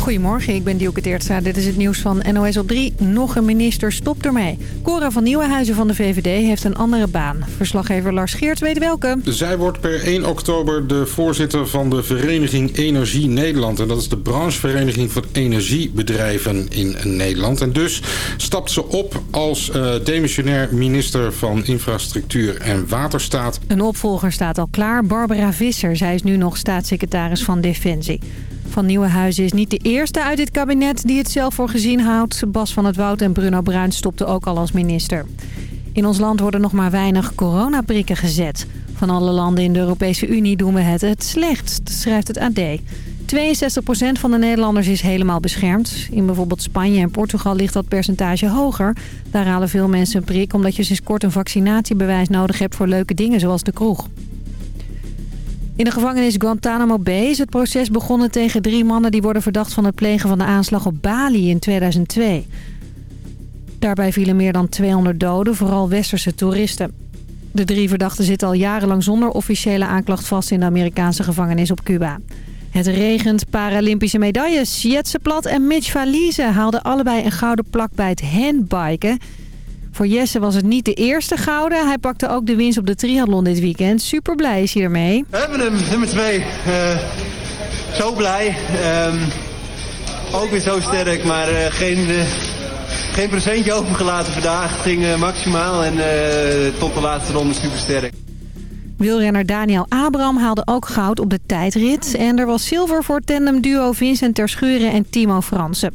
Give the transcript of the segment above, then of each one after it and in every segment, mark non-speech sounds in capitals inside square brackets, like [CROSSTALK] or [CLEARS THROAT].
Goedemorgen, ik ben Dielke Teertstra. Dit is het nieuws van NOS op 3. Nog een minister stopt ermee. Cora van Nieuwenhuizen van de VVD heeft een andere baan. Verslaggever Lars Geert weet welke. Zij wordt per 1 oktober de voorzitter van de vereniging Energie Nederland. En dat is de branchevereniging van energiebedrijven in Nederland. En dus stapt ze op als uh, demissionair minister van Infrastructuur en Waterstaat. Een opvolger staat al klaar, Barbara Visser. Zij is nu nog staatssecretaris van Defensie. Van Nieuwenhuizen is niet de eerste uit dit kabinet die het zelf voor gezien houdt. Bas van het Woud en Bruno Bruin stopten ook al als minister. In ons land worden nog maar weinig coronaprikken gezet. Van alle landen in de Europese Unie doen we het het slechtst, schrijft het AD. 62% van de Nederlanders is helemaal beschermd. In bijvoorbeeld Spanje en Portugal ligt dat percentage hoger. Daar halen veel mensen een prik omdat je sinds kort een vaccinatiebewijs nodig hebt voor leuke dingen zoals de kroeg. In de gevangenis Guantanamo Bay is het proces begonnen tegen drie mannen... die worden verdacht van het plegen van de aanslag op Bali in 2002. Daarbij vielen meer dan 200 doden, vooral westerse toeristen. De drie verdachten zitten al jarenlang zonder officiële aanklacht vast... in de Amerikaanse gevangenis op Cuba. Het regent Paralympische medailles. Jetse Plat en Mitch Valise haalden allebei een gouden plak bij het handbiken... Voor Jesse was het niet de eerste gouden. Hij pakte ook de winst op de triathlon dit weekend. Super blij is hij ermee. We hebben hem, nummer twee. Uh, zo blij. Um, ook weer zo sterk, maar uh, geen, uh, geen presentje overgelaten vandaag. Het ging maximaal en tot de laatste ronde super sterk. Wielrenner Daniel Abraham haalde ook goud op de tijdrit. En er was zilver voor tandemduo Vincent Terschuren en Timo Fransen.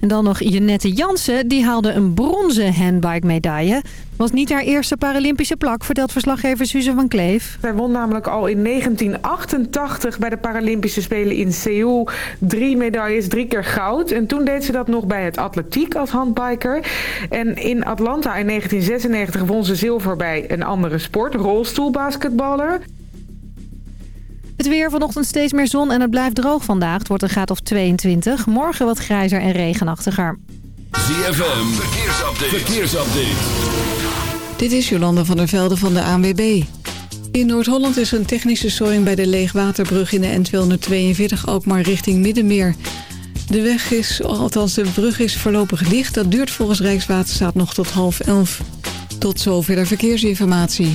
En dan nog Jeannette Jansen, die haalde een bronzen handbike medaille. Was niet haar eerste Paralympische plak, vertelt verslaggever Suze van Kleef. Zij won namelijk al in 1988 bij de Paralympische Spelen in Seoul drie medailles, drie keer goud. En toen deed ze dat nog bij het atletiek als handbiker. En in Atlanta in 1996 won ze zilver bij een andere sport, rolstoelbasketballer. Het weer vanochtend steeds meer zon en het blijft droog vandaag. Het wordt een graad of 22. Morgen wat grijzer en regenachtiger. ZFM, verkeersupdate. verkeersupdate. Dit is Jolanda van der Velde van de ANWB. In Noord-Holland is een technische storing bij de Leegwaterbrug in de N242 ook maar richting Middenmeer. De weg is, althans de brug is voorlopig dicht. Dat duurt volgens Rijkswaterstaat nog tot half elf. Tot zover de verkeersinformatie.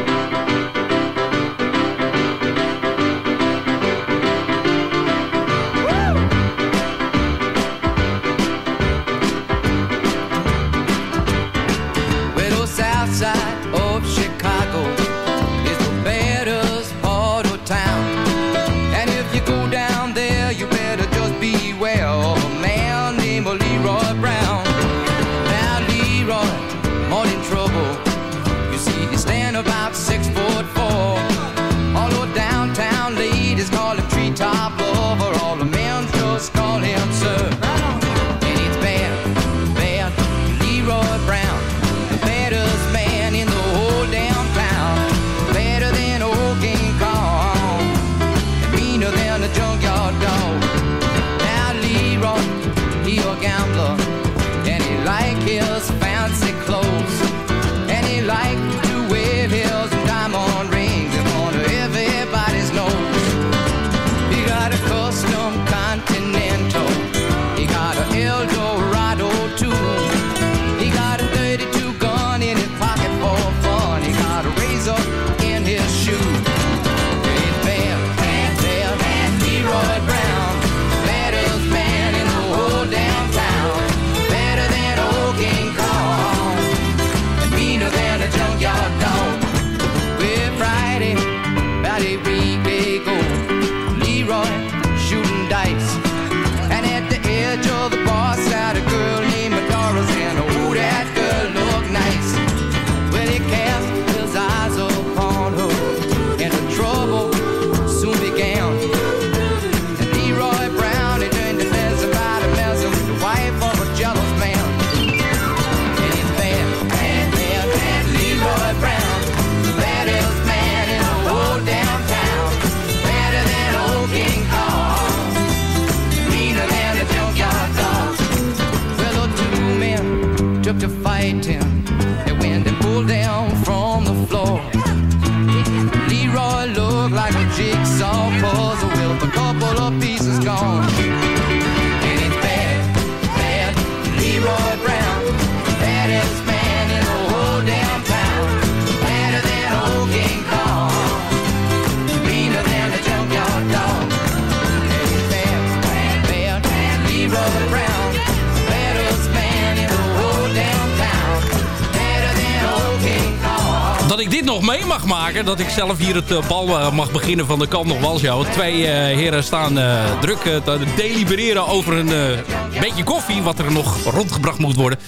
Maken. Dat ik zelf hier het eh, bal eh, mag beginnen van de kant nog wel show. Twee eh, heren staan druk te delibereren over een beetje koffie. Wat er nog rondgebracht moet worden.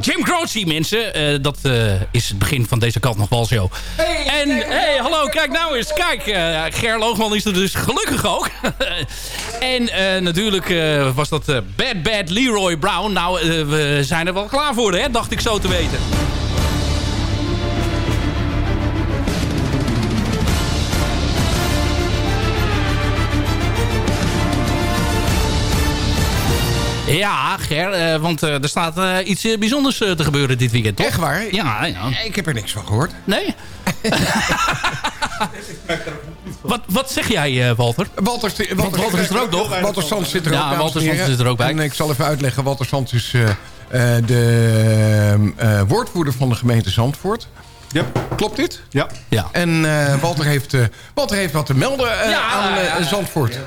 Jim Croce, mensen. dat is het begin van deze kant nog wel en hey, hallo, kijk nou eens. Kijk, eh Ger Loogman is er dus gelukkig ook. [LAUGHS] en natuurlijk was dat Bad Bad Leroy Brown. Nou, we zijn er wel klaar voor, hè? Dacht ik zo te weten. Ja, Ger, eh, want eh, er staat eh, iets bijzonders eh, te gebeuren dit weekend, toch? Echt waar? Ja, ja. Ik heb er niks van gehoord. Nee? [LAUGHS] wat, wat zeg jij, eh, Walter? Walter, Walter, Walter is er ook nog. Walter Sands zit er ook, Ja, dames Walter Sands zit er ook bij. En ik zal even uitleggen. Walter Sands is eh, eh, de eh, woordvoerder van de gemeente Zandvoort. Ja. Klopt dit? Ja. ja. En eh, Walter, heeft, eh, Walter heeft wat te melden eh, Ja, aan eh, ja, ja. Zandvoort.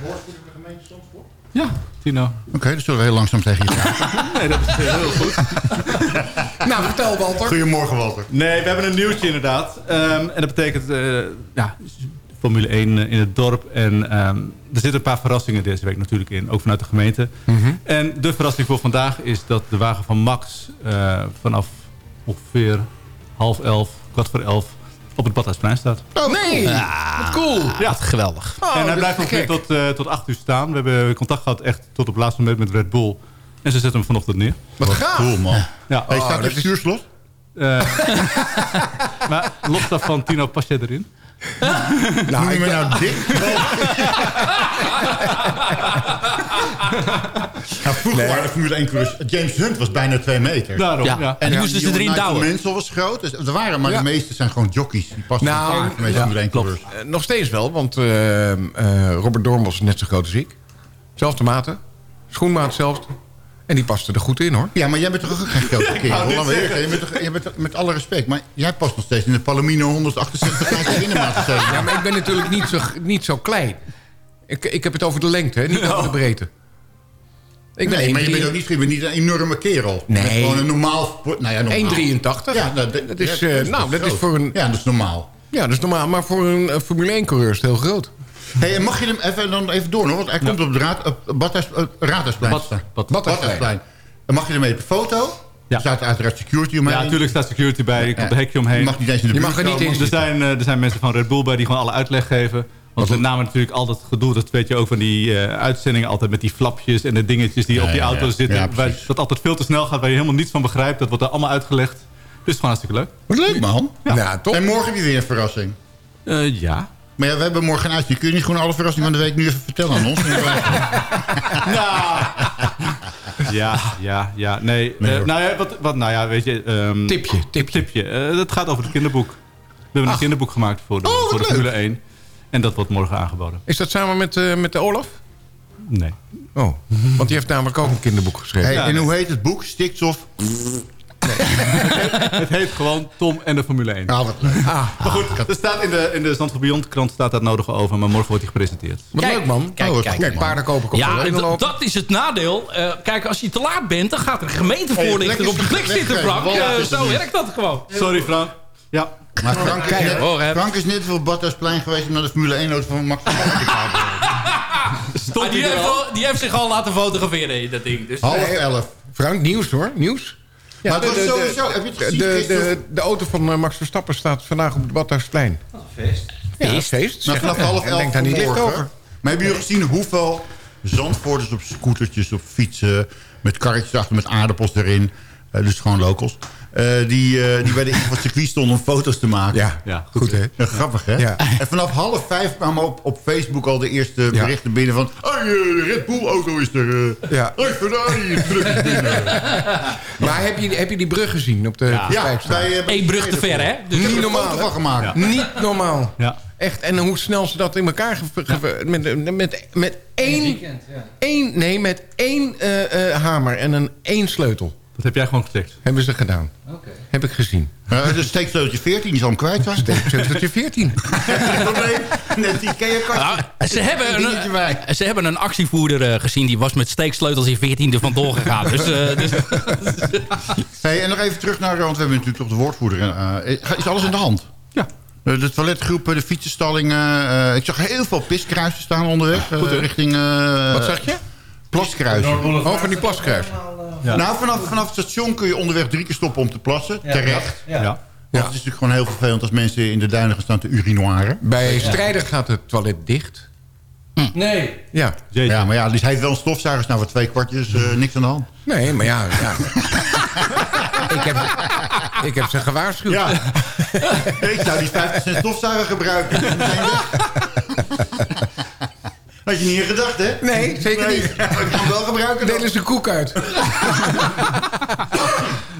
Ja, Tino. Oké, dan zullen we heel langzaam tegen je gaan. [LAUGHS] Nee, dat is eh, heel goed. [LAUGHS] Nou, vertel Walter. Goedemorgen, Walter. Nee, we hebben een nieuwtje inderdaad. Ehm, en dat betekent eh, ja, Formule 1 in het dorp. En ehm, er zitten een paar verrassingen deze week natuurlijk in. Ook vanuit de gemeente. Mhm. En de verrassing voor vandaag is dat de wagen van Max... eh, vanaf ongeveer half elf, kwart voor elf... op het Badhuisplein staat. Oh, nee! Wat cool! Ja, wat geweldig. Oh, en hij blijft ongeveer gek. tot, eh, tot acht uur staan. We hebben contact gehad echt tot op het laatste moment met Red Bull. En ze zetten hem vanochtend neer. Wat gaaf! Cool, man. Ja. Oh, staat dat er is- stuurslot? Eh, [LAUGHS] maar los daarvan, Tino, pas jij erin? Nou, Noem je me nou dik? [LAUGHS] [LAUGHS] nou, vroeger waren de Formule 1 coureurs... James Hunt was bijna 2 meter. Daarom, Ja. ja. En die moesten ze erin douwen. Mansell was groot. Dus er waren, maar Ja. de meeste zijn gewoon jockeys. Die passen Nou, nou, de meeste ja, Formule 1 coureurs. Eh, nog steeds wel, want eh, eh, Robert Dorn was net zo groot als ik. Zelfde maten. Schoenmaat hetzelfde. En die paste er goed in, hoor. Ja, maar jij bent toch ook geen grote [LAUGHS] kerel? Je bent toch, je bent, met alle respect. Maar jij past nog steeds in de Palomino 168 graden binnenmaat Ja, maar ik ben natuurlijk niet zo, niet zo klein. Ik, ik heb het over de lengte, hè, niet over de breedte. Ik ben nee, maar je 1,83. bent ook niet, je bent niet een enorme kerel. Nee. Gewoon een normaal... Nou ja, normaal. 1,83. Ja, nou, dat is, ja, eh, nou, dat is voor een... Ja, dat is normaal. Ja, dat is normaal. Maar voor een eh, Formule 1-coureur is het heel groot. Hey, mag je hem even, dan even door, nog, want hij komt op het raad, op Badhuis, uh, Raadhuisplein. Bad-. Bad- Badhuisplein. Dan mag je ermee op de foto. Ja. Er staat uiteraard security omheen. Ja, natuurlijk staat security bij. Je komt een hekje omheen. Je mag niet eens in de Je mag er niet in er, zijn, eh, er zijn mensen van Red Bull bij die gewoon alle uitleg geven. Want met name natuurlijk altijd gedoe. Dat weet je ook van die eh, uitzendingen. Altijd met die flapjes en de dingetjes die Ja, op die ja, auto ja. zitten. Ja, waar, dat altijd veel te snel gaat. Waar je helemaal niets van begrijpt. Dat wordt er allemaal uitgelegd. Dus gewoon hartstikke leuk. Wat leuk, man. Ja, Nou, toch? En morgen weer een verrassing. Eh, ja. Maar ja, we hebben morgen een uitzending. Kun je niet gewoon alle verrassingen van de week nu even vertellen aan ons? [LAUGHS] Ja, ja, ja. Nee, Nee, eh, nou ja, wat, wat, nou ja, weet je... ehm, Tipje, tipje. tipje. Eh, dat gaat over het kinderboek. We hebben een kinderboek gemaakt voor de, Oh, voor de. Formule 1. En dat wordt morgen aangeboden. Is dat samen met, eh, met de Olaf? Nee. Oh, want die heeft namelijk ook een kinderboek geschreven. Hey, Ja, en nee. hoe heet het boek? Stikstof? [LAUGHS] Het heet gewoon Tom en de Formule 1. Ah, wat leuk. Ah, Maar goed, er staat in de, in de Zandvoort Beyond krant staat dat nodig over. Maar morgen wordt hij gepresenteerd. wat Kijk, leuk, man. kijk, Oh, kijk, kijk paarden kopen komt Ja, dat is het nadeel. Eh, kijk, als je te laat bent, dan gaat er een gemeentevoorlichter lekker op je plek zitten, Frank. Eh, zo werkt dat gewoon. Sorry Frank. Ja. Maar Frank is, Kijk, net, hoor. Frank is net voor Badhuisplein geweest... om naar de Formule 1-auto van Max Verstappen te kijken. [LAUGHS] Ah, die, heeft al- die heeft zich al laten fotograferen in dat ding. Dus, Half elf. Frank, nieuws hoor, nieuws. Maar het de, was sowieso- de, heb je gezien de, de, de auto van eh, Max Verstappen staat vandaag op het Badhuisplein. feest. Ja, Feest. feest. Maar zeg vanaf maar. half elf denk daar niet licht over. Maar hebben jullie gezien hoeveel Zandvoorters op scootertjes, op fietsen... met karretjes achter met aardappels erin... eh, dus gewoon locals... eh, die, eh, die bij de ingang van het circuit stonden om foto's te maken. Ja, Ja, goed, hè? Ja, grappig, hè? Ja. En vanaf half vijf kwamen op, op Facebook al de eerste berichten binnen van... Hey, eh, de Red Bull-auto is er. eh Ja. Hey, Ferrari is druk binnen. [LAUGHS] Maar heb je, heb je die brug gezien op de Ja. eh, bij Eén brug te ver, hè? Dus Niet normaal, van gemaakt. Ja. Niet normaal. Ja. Echt, en hoe snel ze dat in elkaar... Met, met, met één, één... Nee, met één eh, eh, hamer en een één sleutel. Dat heb jij gewoon gecheckt. Hebben ze gedaan. Heb ik gezien. Uh, de steeksleuteltje 14, die zal hem kwijt zijn. Steeksleuteltje 14. probleem. Net die. Nou, ze, hebben Een ze hebben een actievoerder eh, gezien... die was met steeksleutels in 14e vandoor gegaan. Dus, eh, dus [LAUGHS] Hey, en nog even terug naar, want we hebben natuurlijk toch de woordvoerder. eh, is alles in de hand? Ja. De toiletgroepen, de fietsenstallingen. eh, ik zag heel veel piskruisen staan onderweg. eh, richting... eh, Wat zeg je? Plaskruisen. Oh, van die plaskruis. Ja. Nou, vanaf, vanaf het station kun je onderweg drie keer stoppen om te plassen. Terecht. Ja. Want het is natuurlijk gewoon heel vervelend als mensen in de duinen gaan staan te urinoaren. Bij strijder gaat het toilet dicht. Nee. Ja. Ja, maar ja, dus hij heeft wel een stofzuiger. Nou, voor twee kwartjes, eh, niks aan de hand. Nee, maar ja. ja. [LAUGHS] ik, heb, ik heb ze gewaarschuwd. Ja. [LAUGHS] ik zou die 50 cent stofzuiger gebruiken. [LAUGHS] Die is meteen weg. Had je niet in gedacht, hè? Nee, zeker Nee, niet. maar [LAUGHS] ik kan wel gebruiken. dan. Delen ze koek uit. [LAUGHS]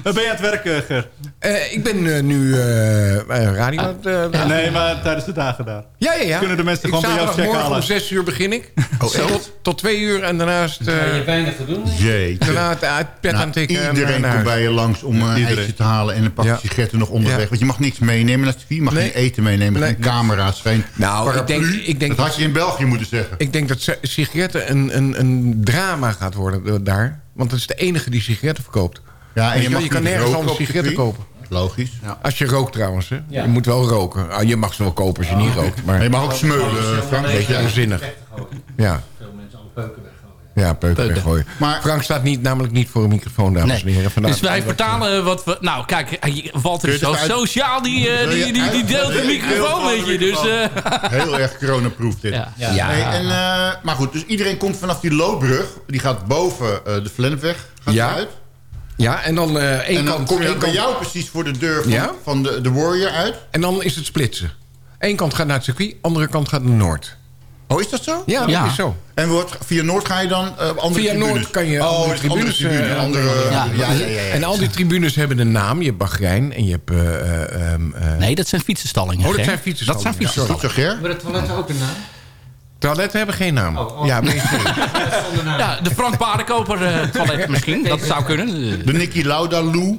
Ben je aan het werken, Ger? Eh, ik ben eh, nu eh, een radio. eh, Nee, maar tijdens de dagen daar. Ja, ja, ja. Kunnen de mensen ik gewoon bij jou checken Morgen halen? om zes uur begin ik. Oh, echt? tot, tot twee uur en daarnaast... eh, Ga je weinig te doen? Jeetje. daarna het pet Nou, tikken. iedereen eh, komt bij je langs om een Iedereen. ijsje te halen en een pakje Ja. sigaretten nog onderweg. Ja. Want je mag niks meenemen naar het circuit. Je mag Nee. geen eten meenemen, Nee. geen camera's, geen Nou, ik paraplu. denk- ik denk dat had je in België moeten zeggen. Ik denk dat si- sigaretten een, een, een drama gaat worden eh, daar. Want dat is de enige die sigaretten verkoopt. Ja, Weet je, wel, je kan niet nergens roken anders op sigaretten circuit. kopen. Logisch. Als je rookt trouwens, hè. Ja. Je moet wel roken. Ah, je mag ze wel kopen als je niet rookt. Maar Maar je mag ook smeulen, Frank. een beetje onzinnig. Ja, Veel mensen al peuken. Ja peuken weggooien. Maar- Frank staat niet, namelijk niet voor een microfoon, dames en heren. Vandaar dus wij vertalen wat we... Nou, kijk, eh, Walter is zo uit- sociaal. Die, eh, die, die, die deelt de microfoon, weet je. Dus, eh, Heel erg coronaproof dit. ja. Ja. Ja. Hey, en, eh, maar goed, dus iedereen komt vanaf die loopbrug. Die gaat boven eh, de Flempweg gaat Ja. uit. Ja, en dan eh één En dan kant... kom je bij kant- jou precies voor de deur van, Ja? van de, de Warrior uit. En dan is het splitsen. Eén kant gaat naar het circuit, andere kant gaat naar Noord. Oh, is dat zo? Ja, dat Ja. is zo. En wordt, via Noord ga je dan eh, andere Via tribunes? Noord kan je oh, andere andere tribunes, tribune, andere, Ja. ja. Ja, ja, ja, En al die tribunes hebben een naam. Je hebt Bahrein en je hebt... eh, eh, ehm, eh, Nee, dat zijn fietsenstallingen. Oh, dat zijn fietsenstallingen. Dat zijn dat fietsenstallingen. Maar de toiletten ook een naam? Toiletten hebben geen naam. Oh, oh. Ja, [LAUGHS] naam. Ja, de Frank Paardenkoper eh, toilet [LAUGHS] misschien. Dat zou kunnen. De Nicky Lauda Lou. [LAUGHS]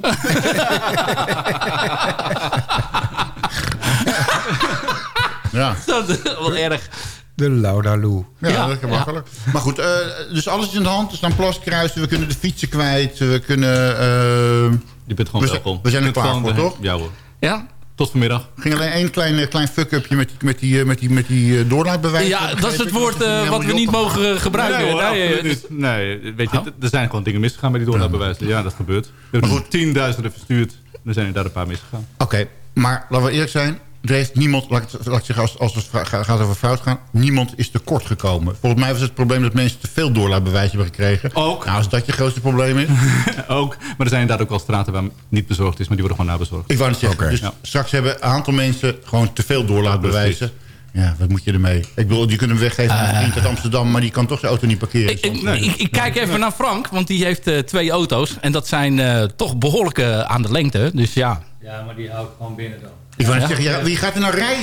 ja. Dat is wel erg. De Laudaloo. Ja, Ja, dat is ja. makkelijk. Maar goed, eh, dus alles is in de hand. Er staan plaskruisen, we kunnen de fietsen kwijt. We kunnen... eh, Je bent gewoon We welkom. we zijn er klaar voor, de- toch? Ja hoor. Ja? Tot vanmiddag. ging alleen één klein, eh, klein fuck-upje met die, met die, met die, met die eh, doorlaatbewijs. Ja, dat is het woord wat we niet mogen gebruiken. Nee, hoor, Nee, weet je, Oh. er zijn gewoon dingen misgegaan bij die doorlaatbewijzen. Ja, dat gebeurt. We hebben Maar goed tienduizenden verstuurd. Er zijn inderdaad een paar misgegaan. Oké, maar laten we eerlijk zijn. Er heeft niemand, laat ik, het- laat ik zeggen, als, als het gaat over fout gaan... niemand is tekort gekomen. Volgens mij was het probleem dat mensen te veel doorlaatbewijs hebben gekregen. Ook. Nou, als dat je grootste probleem is. [LAUGHS] ook. Maar er zijn inderdaad ook wel straten waar niet bezorgd is, maar die worden gewoon nabezorgd. Ik wou het zeggen. Dus Ja. straks hebben een aantal mensen gewoon te veel doorlaatbewijzen. Ja, wat moet je ermee? Ik bedoel, je kunt hem weggeven aan een vriend uit Amsterdam... maar die kan toch zijn auto niet parkeren. Ik, ik, ik, ik kijk even naar Frank, want die heeft eh, twee auto's. En dat zijn eh, toch behoorlijk eh, aan de lengte. Dus ja. Ja, maar die hou ik gewoon binnen dan. Ik wou zeggen, ja, wie gaat er nou rijden?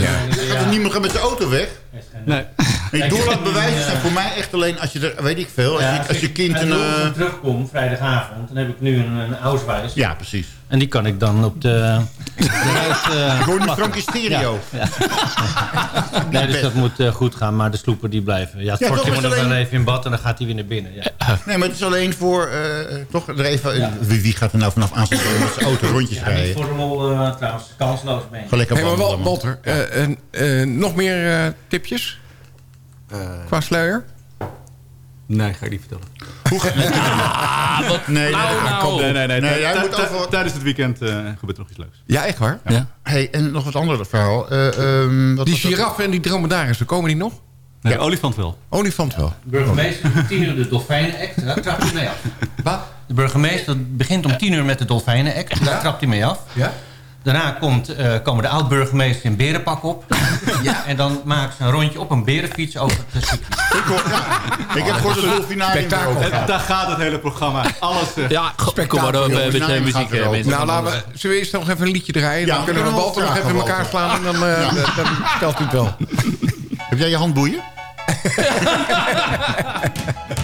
Ja. Gaat er niemand gaat met zijn auto weg? Geen- Nee. En die doorlaatbewijzen zijn voor mij echt alleen als je er, weet ik veel, als, Ja, je, als je kind als een... ik eh, terugkom vrijdagavond, dan heb ik nu een, een Ausweis. ja, precies. En die kan ik dan op de... eh, Ik hoor nu stereo. Ja, [LAUGHS] Nee, dus dat moet eh, goed gaan, maar de sloepen die blijven. Ja, toch, Fortje maar moet nog alleen- wel even in bad en dan gaat hij weer naar binnen. Ja. [LAUGHS] Nee, maar het is alleen voor, eh, toch, er even, wie, wie gaat er nou vanaf aanstaande met zijn auto rondjes Ja, niet rijden? voor de lol eh, trouwens, kansloos. Gewoon lekker Hey, maar. Walter, eh, en, eh, nog meer eh, tipjes? Qua sluier? Nee, ga ik niet vertellen. [LAUGHS] Ah, wat, Nee, nee, nou, dat nou. Nee, nee, nee. Nee, jij moet over- Tijdens het weekend eh, gebeurt er nog iets leuks. Ja, echt waar? Ja. Hey, en nog wat andere verhaal. Eh, ehm, wat Die giraffen en die dromedarissen, komen die nog? Nee, de olifant wel. Olifant wel. Burgemeester doet 10 uur de dolfijnen extra, trap je mee af. Wat? de burgemeester begint om tien uur met de Dolfijnen-act. Daar trapt hij mee af. Ja? Daarna komt, eh, komen de oud-burgemeester in berenpak op. [LAUGHS] ja. En dan maken ze een rondje op een berenfiets over het circuit. Ik, hoor, ja, ik heb gehoord dat de gaat. daar gaat het hele programma. Alles. eh, Ja, maar door met de nou, muziek. eh. Nou, laten we, zullen we eerst nog even een liedje draaien? Ja, dan kunnen we Walter nog even in elkaar slaan. En dan, eh, stelt hij het wel. [LAUGHS] Heb jij je handboeien? [LAUGHS]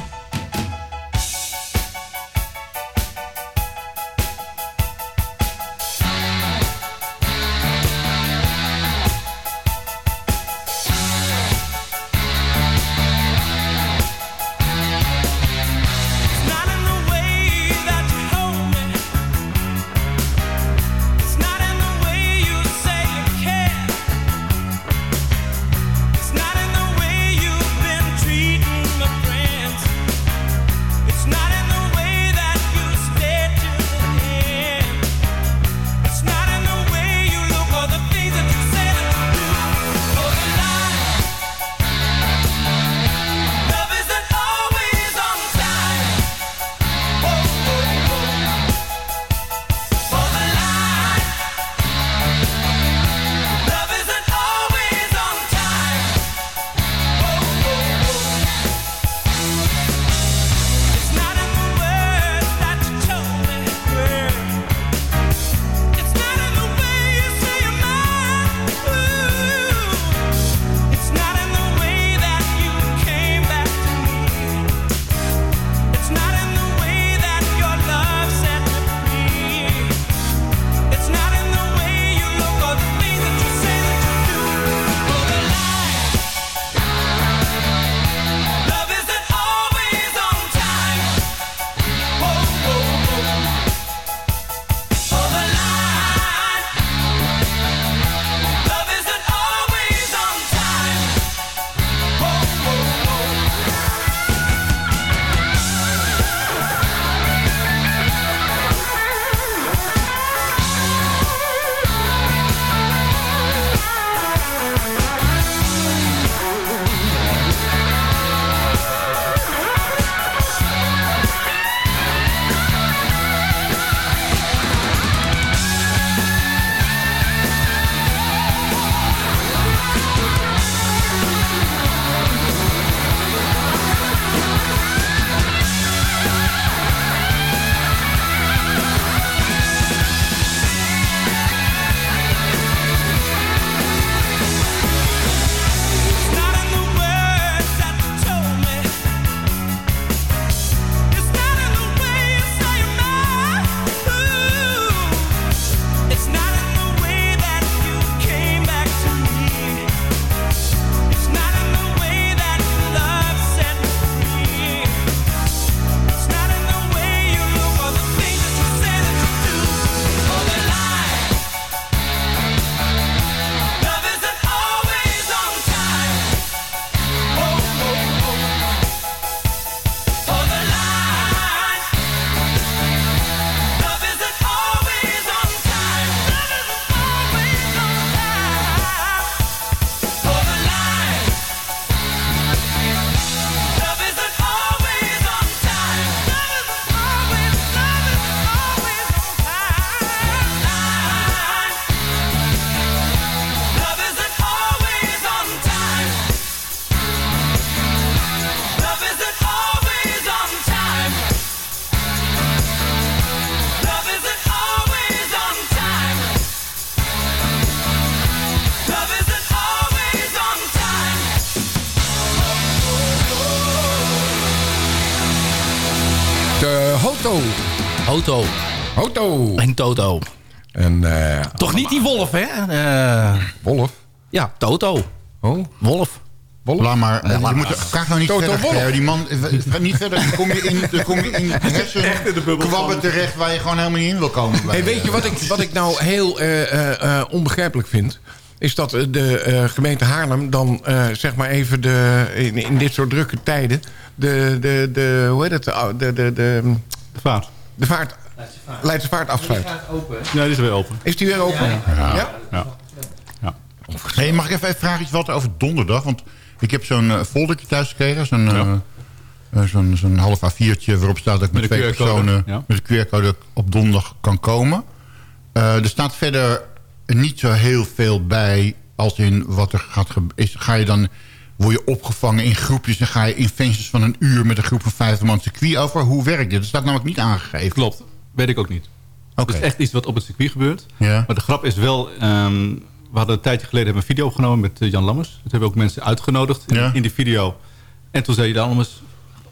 Toto. En, eh, Toch niet die wolf, hè? Eh, Wolf? ja, Toto. Oh. Wolf. Laat maar. Ja, je moet graag nou niet Toto verder. Die man, eh, ga niet verder. Dan kom je in, dan kom je in [LAUGHS] hersen kwabben terecht waar je gewoon helemaal niet in wil komen. bij, Hey, weet je eh, wat ik, wat ik nou heel eh, eh, eh, onbegrijpelijk vind? Is dat eh, de eh, gemeente Haarlem dan eh, zeg maar even de, in, in dit soort drukke tijden... De, de, de, hoe heet het? De, de, de, de, de vaart. De vaart. Leidse vaart afsluit. Ja, die is weer open. Is die weer open? Ja. Ja. Hey, mag ik even vragen iets wat over donderdag? Want ik heb zo'n eh, foldertje thuis gekregen. Zo'n, eh, Eh, Zo'n zo'n half A4'tje waarop staat dat ik met, twee personen... ja. met een QR-code op donderdag kan komen. Eh, er staat verder niet zo heel veel bij... als in wat er gaat gebeuren. Is, ga je dan... Word je opgevangen in groepjes en ga je in feestjes van een uur... met een groep van 50 man circuit over? Hoe werkt dit? Dat staat namelijk niet aangegeven. Klopt, weet ik ook niet. Oké. Het is echt iets wat op het circuit gebeurt. Ja. Maar de grap is wel... ehm, we hadden een tijdje geleden hebben een video opgenomen met eh, Jan Lammers. Dat hebben ook mensen uitgenodigd in, Ja. in die video. En toen zei Jan Lammers,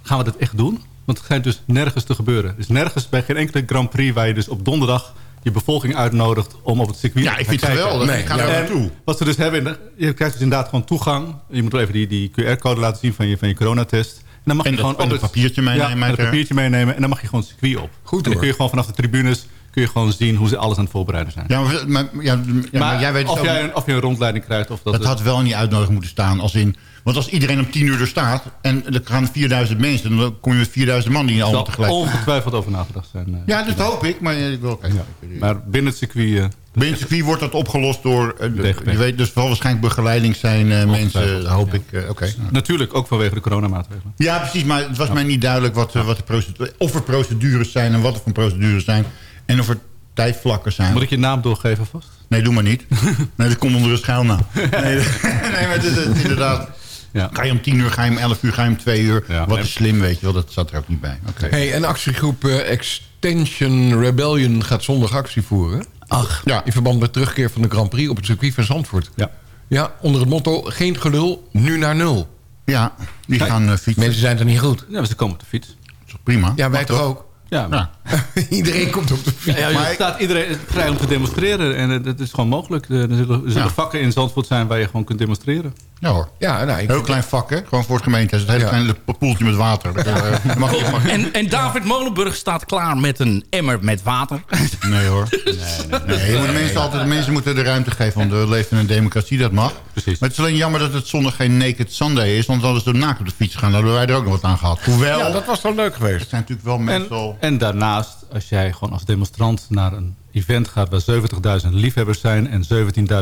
gaan we dat echt doen? Want het schijnt dus nergens te gebeuren. Dus nergens bij geen enkele Grand Prix... waar je dus op donderdag je bevolking uitnodigt om op het circuit Ja, te ik gaan vind het kijken. geweldig. Ik ga daar naartoe. Wat ze dus hebben, je krijgt dus inderdaad gewoon toegang. Je moet wel even die, die QR-code laten zien van je, van je coronatest. En dan mag En je dat- gewoon op dat papiertje meenemen, Ja, dat papiertje meenemen. En dan mag je gewoon het circuit op. Goed, en dan kun je gewoon vanaf de tribunes kun je gewoon zien hoe ze alles aan het voorbereiden zijn. Ja, maar, maar- ja, ja, maar jij weet het of, ook jij niet. een, of je een rondleiding krijgt. Of dat, Dat had wel in die uitnodiging moeten staan. Als in, want als iedereen om 10 uur er staat... en er gaan 4000 mensen... dan kom je met 4000 man die er allemaal tegelijk... ongetwijfeld over nagedacht zijn. eh. Ja, dat hoop ik. Maar ik wil kijken. Maar binnen het circuit... circuit wordt dat opgelost door... eh, je weet, dus wel waarschijnlijk begeleiding zijn eh, mensen... Hoop ja. ik. eh, Oké. Natuurlijk ook vanwege de coronamaatregelen. Ja, precies. Maar het was mij niet duidelijk wat, wat de procedure, of er procedures zijn... en wat er voor procedures zijn. En of er tijdvlakken zijn. Moet ik je naam doorgeven vast? Nee, doe maar niet. [LAUGHS] Nee, dat komt onder de schuilnaam. [LAUGHS] Nee, nee maar het is, het is inderdaad... Ja. Ga je om 10 uur, ga je om 11 uur, ga je om 2 uur. Ja, Wat is slim, weet je wel. Dat zat er ook niet bij. Oké. Hey, en actiegroep eh, Extension Rebellion gaat zondag actie voeren. Ach. Ja. In verband met terugkeer van de Grand Prix op het circuit van Zandvoort. Ja. Ja, onder het motto geen gelul, nu naar nul. Ja, die gaan eh, fietsen. Mensen zijn er niet goed. Ja, maar ze komen op de fiets. Dat is prima? Ja, wij Mag toch ook? Ja, maar, Ja. [LAUGHS] Iedereen komt op de fiets. ja, staat iedereen vrij om te demonstreren. En dat is gewoon mogelijk. Er zullen, er zullen Ja. vakken in Zandvoort zijn waar je gewoon kunt demonstreren. Ja hoor. Ja, nou, ik Heel klein vak, hè? Gewoon voor het gemeentehuis. Het hele Ja. kleine poeltje met water. Dat, eh, [LAUGHS] mag, je- mag je- En, en David Molenburg staat klaar met een emmer met water. [LAUGHS] Nee hoor. Nee, nee, nee. Je moet mensen, altijd, mensen moeten de ruimte geven. Want we leven in een democratie, dat mag. Precies. Maar het is alleen jammer dat het zondag geen Naked Sunday is. Want dan hadden ze naakt op de fiets gaan. Dan hadden wij er ook nog wat aan gehad. Hoewel, ja, dat was toch leuk het geweest. zijn natuurlijk wel En, meestal... en daarnaast, als jij gewoon als demonstrant naar een event gaat... waar 70.000 liefhebbers zijn en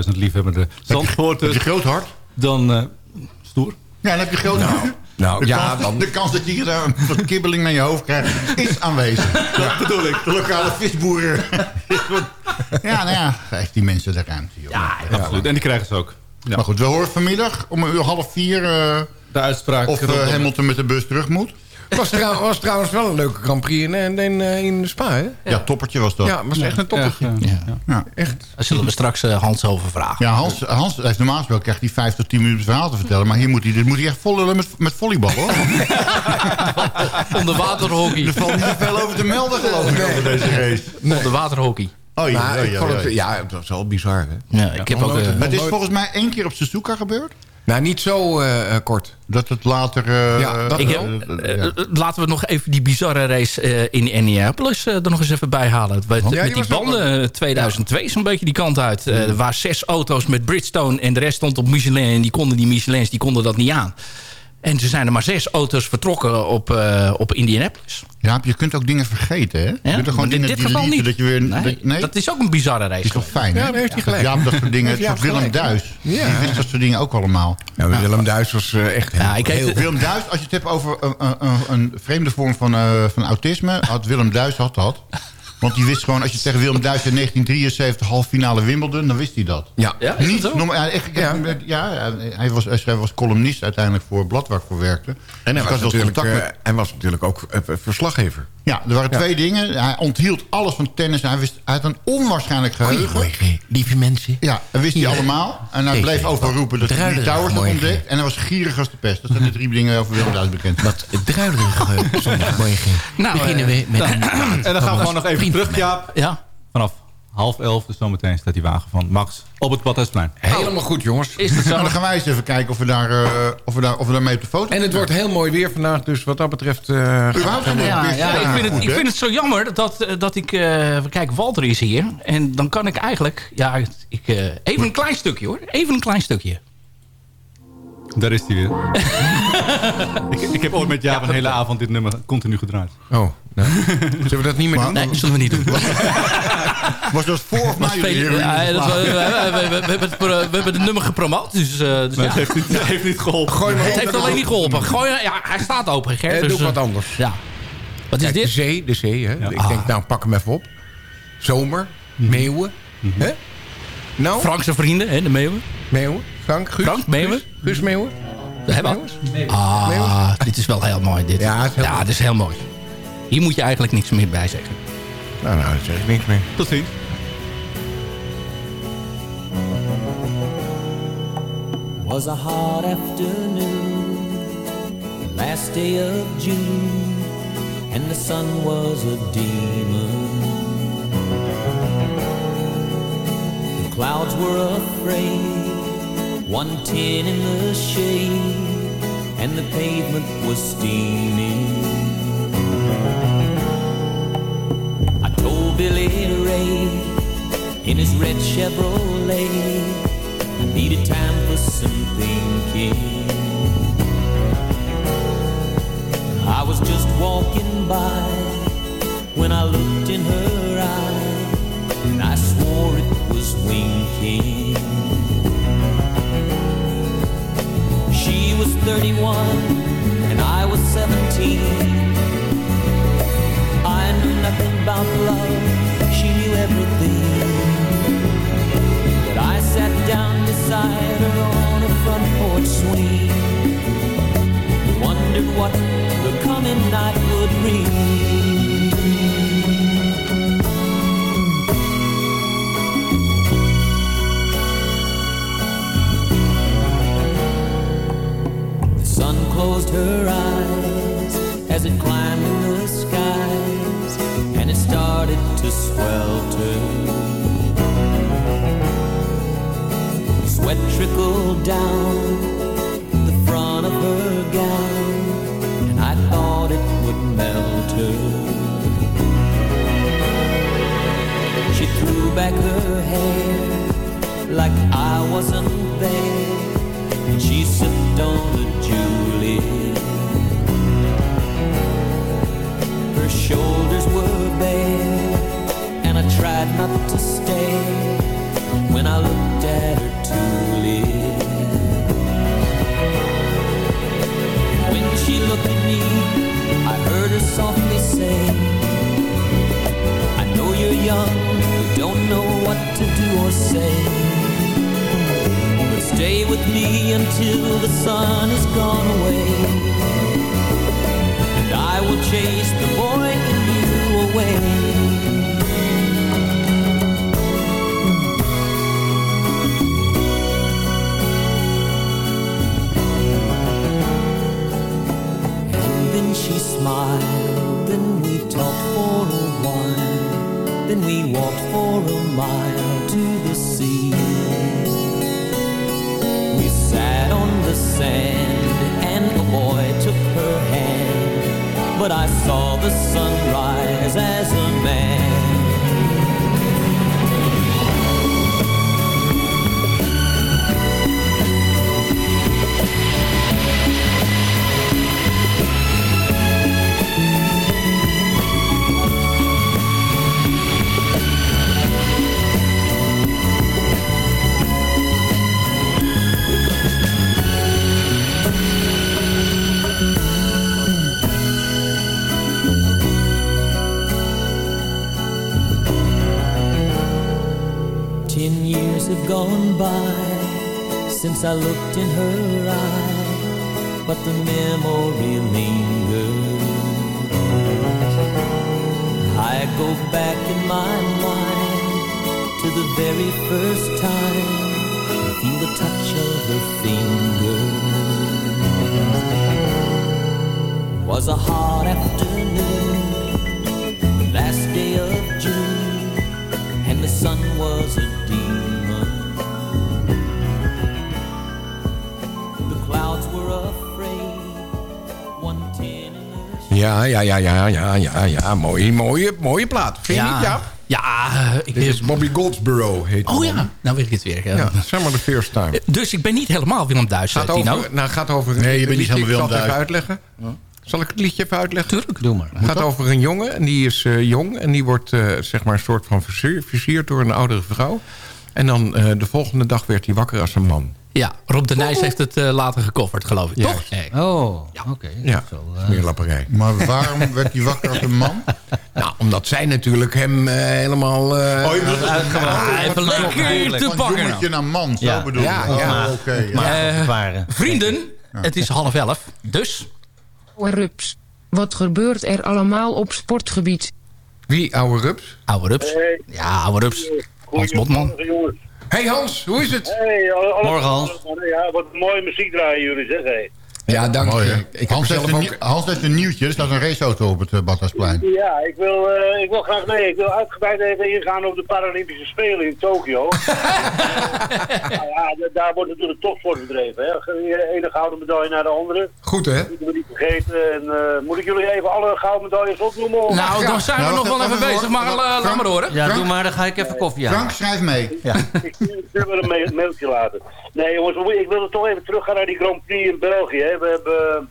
17.000 liefhebbende Heb je groot hart? Dan eh, stoer. Ja, dan heb je groot hart. Nou, De, ja, kans, dan... de kans dat je daar een soort kibbeling naar je hoofd krijgt, is aanwezig. Dat bedoel ik. De lokale visboeren. ja, nou ja, geef die mensen de ruimte. Joh. Ja, absoluut. En die krijgen ze ook. Ja. Maar goed, we horen vanmiddag om een uur half vier... eh, De uitspraak... of eh, rondom- Hamilton met de bus terug moet. Was, trouw- was trouwens wel een leuke Grand Prix in, in, in, eh, in Spa, hè? Ja, toppertje was dat. Ja, was echt een toppertje. Echt, eh, ja. Ja. Echt. Daar zullen we straks eh, Hans over vragen. Ja, Hans, Hans heeft normaal gesproken krijgt hij 5 tot 10 minuten verhaal te vertellen. Maar hier moet hij, dit moet hij echt vol lullen met, met volleybal, hoor. [LAUGHS] Onderwaterhockey. er valt niet zoveel over te melden, geloof ik, over deze race. Onderwaterhockey. Oh ja, Maar ja, ja, het, het was wel bizar, hè? Ja, ik heb ook... eh, Het is volgens mij één keer op Suzuka gebeurd. Nou, niet zo eh, eh, kort. Dat het later... eh, Ja, dat ik heb, ja. laten we nog even die bizarre race eh, in Indianapolis eh, er nog eens even bij halen. Met, die met die banden eh, 2002 zo'n beetje die kant uit. Eh, Er waren zes auto's met Bridgestone en de rest stond op Michelin. En die konden die Michelins die konden dat niet aan. En er zijn er maar zes auto's vertrokken op, eh, op Indianapolis. Ja, je kunt ook dingen vergeten, hè? Je Ja? kunt er gewoon Maar in dingen dit geval deleten, niet. Dat, je weer, nee, dat, nee? dat is ook een bizarre is race. toch fijn, hè? Ja, heeft hij gelijk. Ja, dat soort [LAUGHS] dingen. Willem gelijk. Duis. Ja. Die wist dat soort dingen ook allemaal. Ja, maar Willem Duis was eh, echt heel, Ja, ik heel Willem Duis, als je het hebt over een, een, een- een vreemde vorm van, eh, van autisme... had Willem Duis had dat. Want die wist gewoon, als je tegen Willem Duis in 1973 halve finale Wimbledon... dan wist hij dat. Ja. Ja, is Niet dat ja, echt, ik heb- ja. hij, was, hij was columnist uiteindelijk voor het blad waar ik voor werkte. En Dus hij ik was, natuurlijk, contact met- eh, hij was natuurlijk ook eh, verslaggever. Ja, er waren twee dingen. Hij onthield alles van tennis. Hij, wist, hij had een onwaarschijnlijk geheugen. Goedemorgen, lieve mensen. Ja, dat wist hij allemaal. En hij Deze bleef overroepen dat hij die druilerige towers had ontdekt. En hij was gierig als de pest. Dat zijn de drie dingen over Willem Duis bekend. Wat druilerige zondagmorgen. [LAUGHS] Nou, Beginnen eh, we met een... [CLEARS THROAT] En dan gaan we gewoon nog even terug, Jaap. Ja, Vanaf half elf, dus zometeen staat die wagen van Max op het Badhuisplein. Helemaal goed, jongens. is het Nou, zo? dan gaan wij eens even kijken of we daar, eh, of we daar, of we daar mee op de foto En het wordt heel mooi weer vandaag, dus wat dat betreft... eh, het helemaal Ja, ja, ik, vind het, ik vind het zo jammer dat, eh, dat ik... eh kijk, Walter is hier. En dan kan ik eigenlijk... Ja, ik, eh, even een klein stukje hoor. Even een klein stukje. Daar is hij weer. [LAUGHS] ik, ik heb ooit met Jaap een hele avond dit nummer continu gedraaid. Oh, Zullen we dat niet meer doen? Nee, zullen we niet doen. [LAUGHS] Was dat voor of na Maar jullie ja, dat- we, we- we- we- we hebben het we hebben het nummer gepromoot. Dus, eh, dus Maar ja. het heeft niet, het heeft niet geholpen. Gooi maar Het heeft alleen niet geholpen. Gooi, ja, hij staat open, Ger. Eh, dus, doe eh, wat anders. Ja. Wat is Kijk, dit? De zee, de zee. Hè? Ik Ah. denk, nou, pak hem even op. Zomer, meeuwen. Hè? Nou, Frankse vrienden, hè, de meeuwen. meeuwen. Frank, Guus. Frank, meeuwen. Guus, meeuwen. We hebben Ah, dit is wel heel mooi. Dit. Ja, het is heel ja mooi. dit is heel mooi. Hier moet je eigenlijk niks meer bij zeggen. Nou, nou, dat zeg ik niks meer. Tot ziens. was a hot afternoon, the last day of June, and the sun was a demon. The clouds were afraid, one tin in the shade, and the pavement was steaming. Billy Ray in his red Chevrolet. I needed time for some thinking. I was just walking by when I looked in her eye, and I swore it was winking. She was 31 and I was 17. Love, she knew everything. But I sat down beside her on a front porch swing. Wondered what the coming night would bring. The sun closed her eyes as it climbed started to swelter. Sweat trickled down the front of her gown, and I thought it would melt her. She threw back her hair like I wasn't there, and she sipped on a Juliet. Her shoulders were bare, not to stare when I looked at her tulip. When she looked at me, I heard her softly say, I know you're young, but don't know what to do or say. But stay with me until the sun the sunrise looked in her eye, but the memory lingers. I go back in my mind to the very first time I feel the touch of her fingers. Was a hot afternoon, Ja, ja, ja, ja, ja, ja, ja. Mooie, mooie, mooie plaat. Vind je Ja. niet, Jaap? Ja, ik Dit is Bobby Goldsboro, heet die Oh man. ja, nou weet ik het weer. Ja. Ja, zeg maar de first time. Dus ik ben niet helemaal Willem Duis, Gaat Tino. over, nou, gaat over... Nee, je bent niet Ik helemaal zal Willem het even Duis. uitleggen. Zal ik het liedje even uitleggen? Tuurlijk, doe maar. Het gaat over een jongen en die is eh, jong en die wordt eh, zeg maar een soort van versier- versierd door een oudere vrouw. En dan eh, de volgende dag werd hij wakker als een man. Ja, Rob de Nijs heeft het eh, later gecoverd, geloof ik. Toch? Nee. Oh, oké. Ja, meer lapperij. Maar waarom werd hij wakker als een man? [LAUGHS] Nou, omdat zij natuurlijk hem eh, helemaal... eh, Oh, je bedoelt Ah, even lekker te Van pakken. jongetje naar man, zo Ja. bedoel je. Ja, Oh, ja. oké. ja. Eh. Vrienden, het is half elf, dus... Rups. Wat gebeurt er allemaal op sportgebied? Wie, ouwe rups? Oude Rups. Ja, oude Rups. Hans Botman. Hey Hans, hoe is het? Hey, alle- Morgen, Hans. Ja, wat mooie muziek draaien jullie, zeg. Hey. Ja, dank Mooi, je. Ik heb Hans, heeft ook... Hans heeft een nieuwtje. Er staat een raceauto op het uh, Badhuisplein. Ja, ik wil, eh, ik wil graag mee. Ik wil uitgebreid even ingaan op de Paralympische Spelen in Tokio. [LAUGHS] nou ja, daar wordt natuurlijk topsport bedreven. Hè. De ene gouden medaille naar de andere. Goed, hè? Moeten we niet vergeten. En, eh, moet ik jullie even alle gouden medailles opnoemen? of- Nou, dan zijn we nog wel even, bezig, maar hoor. laat maar horen. Ja, Frank- doe maar, dan ga ik even koffie aan. Frank, schrijf mee. Ja. Ik stuur wel een ma- mailtje laten. Nee jongens, ik wil toch even teruggaan naar die Grand Prix in België. Hè. We hebben,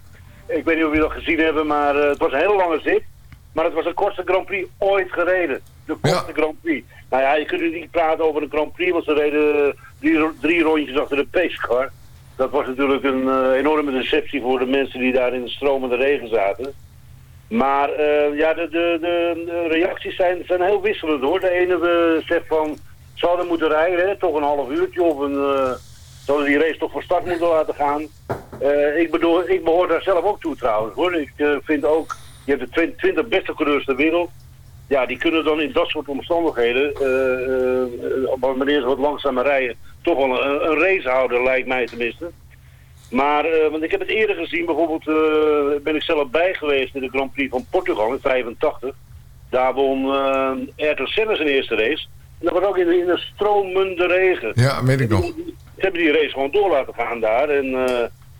ik weet niet of jullie dat gezien hebben, maar eh, het was een hele lange zit. Maar het was de kortste Grand Prix ooit gereden. De kortste Grand Prix. Nou ja, je kunt nu niet praten over een Grand Prix, want ze reden drie, drie rondjes achter de pacecar. Dat was natuurlijk een eh, enorme deceptie voor de mensen die daar in de stromende regen zaten. Maar eh, ja, de, de, de, de reacties zijn, zijn heel wisselend hoor. De ene zegt van, ze hadden moeten rijden, hè, toch een half uurtje of een... ze hadden die race toch van start moeten laten gaan. Eh, ik, bedoel, ik behoor daar zelf ook toe trouwens hoor. Ik eh, vind ook, je hebt de 20 beste coureurs ter wereld. Ja, die kunnen dan in dat soort omstandigheden, eh, wanneer ze wat langzamer rijden, toch wel een, een race houden lijkt mij tenminste. Maar, eh, want ik heb het eerder gezien, bijvoorbeeld ben ik zelf bij geweest in de Grand Prix van Portugal in 85. Daar won uh, Ayrton Senna zijn eerste race. En dat was ook in, de stromende regen. Ja, weet ik nog. Ze hebben die race gewoon door laten gaan daar. En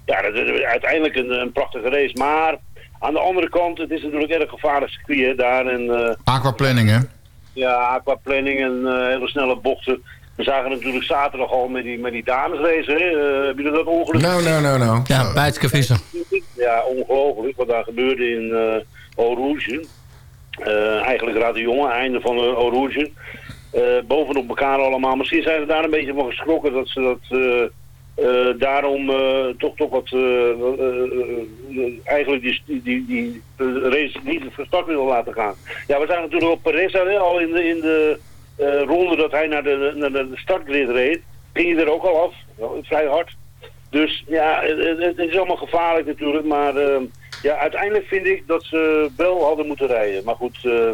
ja, dat is uiteindelijk een, een prachtige race. Maar aan de andere kant, het is natuurlijk erg gevaarlijk circuit hè, daar. En eh, Aquaplanning, hè? ja, aquaplanning en eh, hele snelle bochten. We zagen natuurlijk zaterdag al met die, met die damesrace. Hè. Eh, hebben jullie dat ongeluk Nou, nou, nou, nou. Ja, bijtske vissen. ja, ongelooflijk wat daar gebeurde in eh Eau Rouge. Eh, eigenlijk Radio Jonge, einde van uh. Eh, bovenop elkaar allemaal. Misschien zijn ze daar een beetje van geschrokken dat ze dat daarom eh, toch, toch wat eh, eh, eh, eigenlijk die, die, die, eh, race niet van start willen laten gaan. Ja, we zijn natuurlijk op Perez al in de, in de eh, ronde dat hij naar de, naar de startgrid reed. Ging hij er ook al af, vrij hard. Dus ja, het, is allemaal gevaarlijk natuurlijk, maar eh, ja, uiteindelijk vind ik dat ze wel hadden moeten rijden. Maar goed, eh,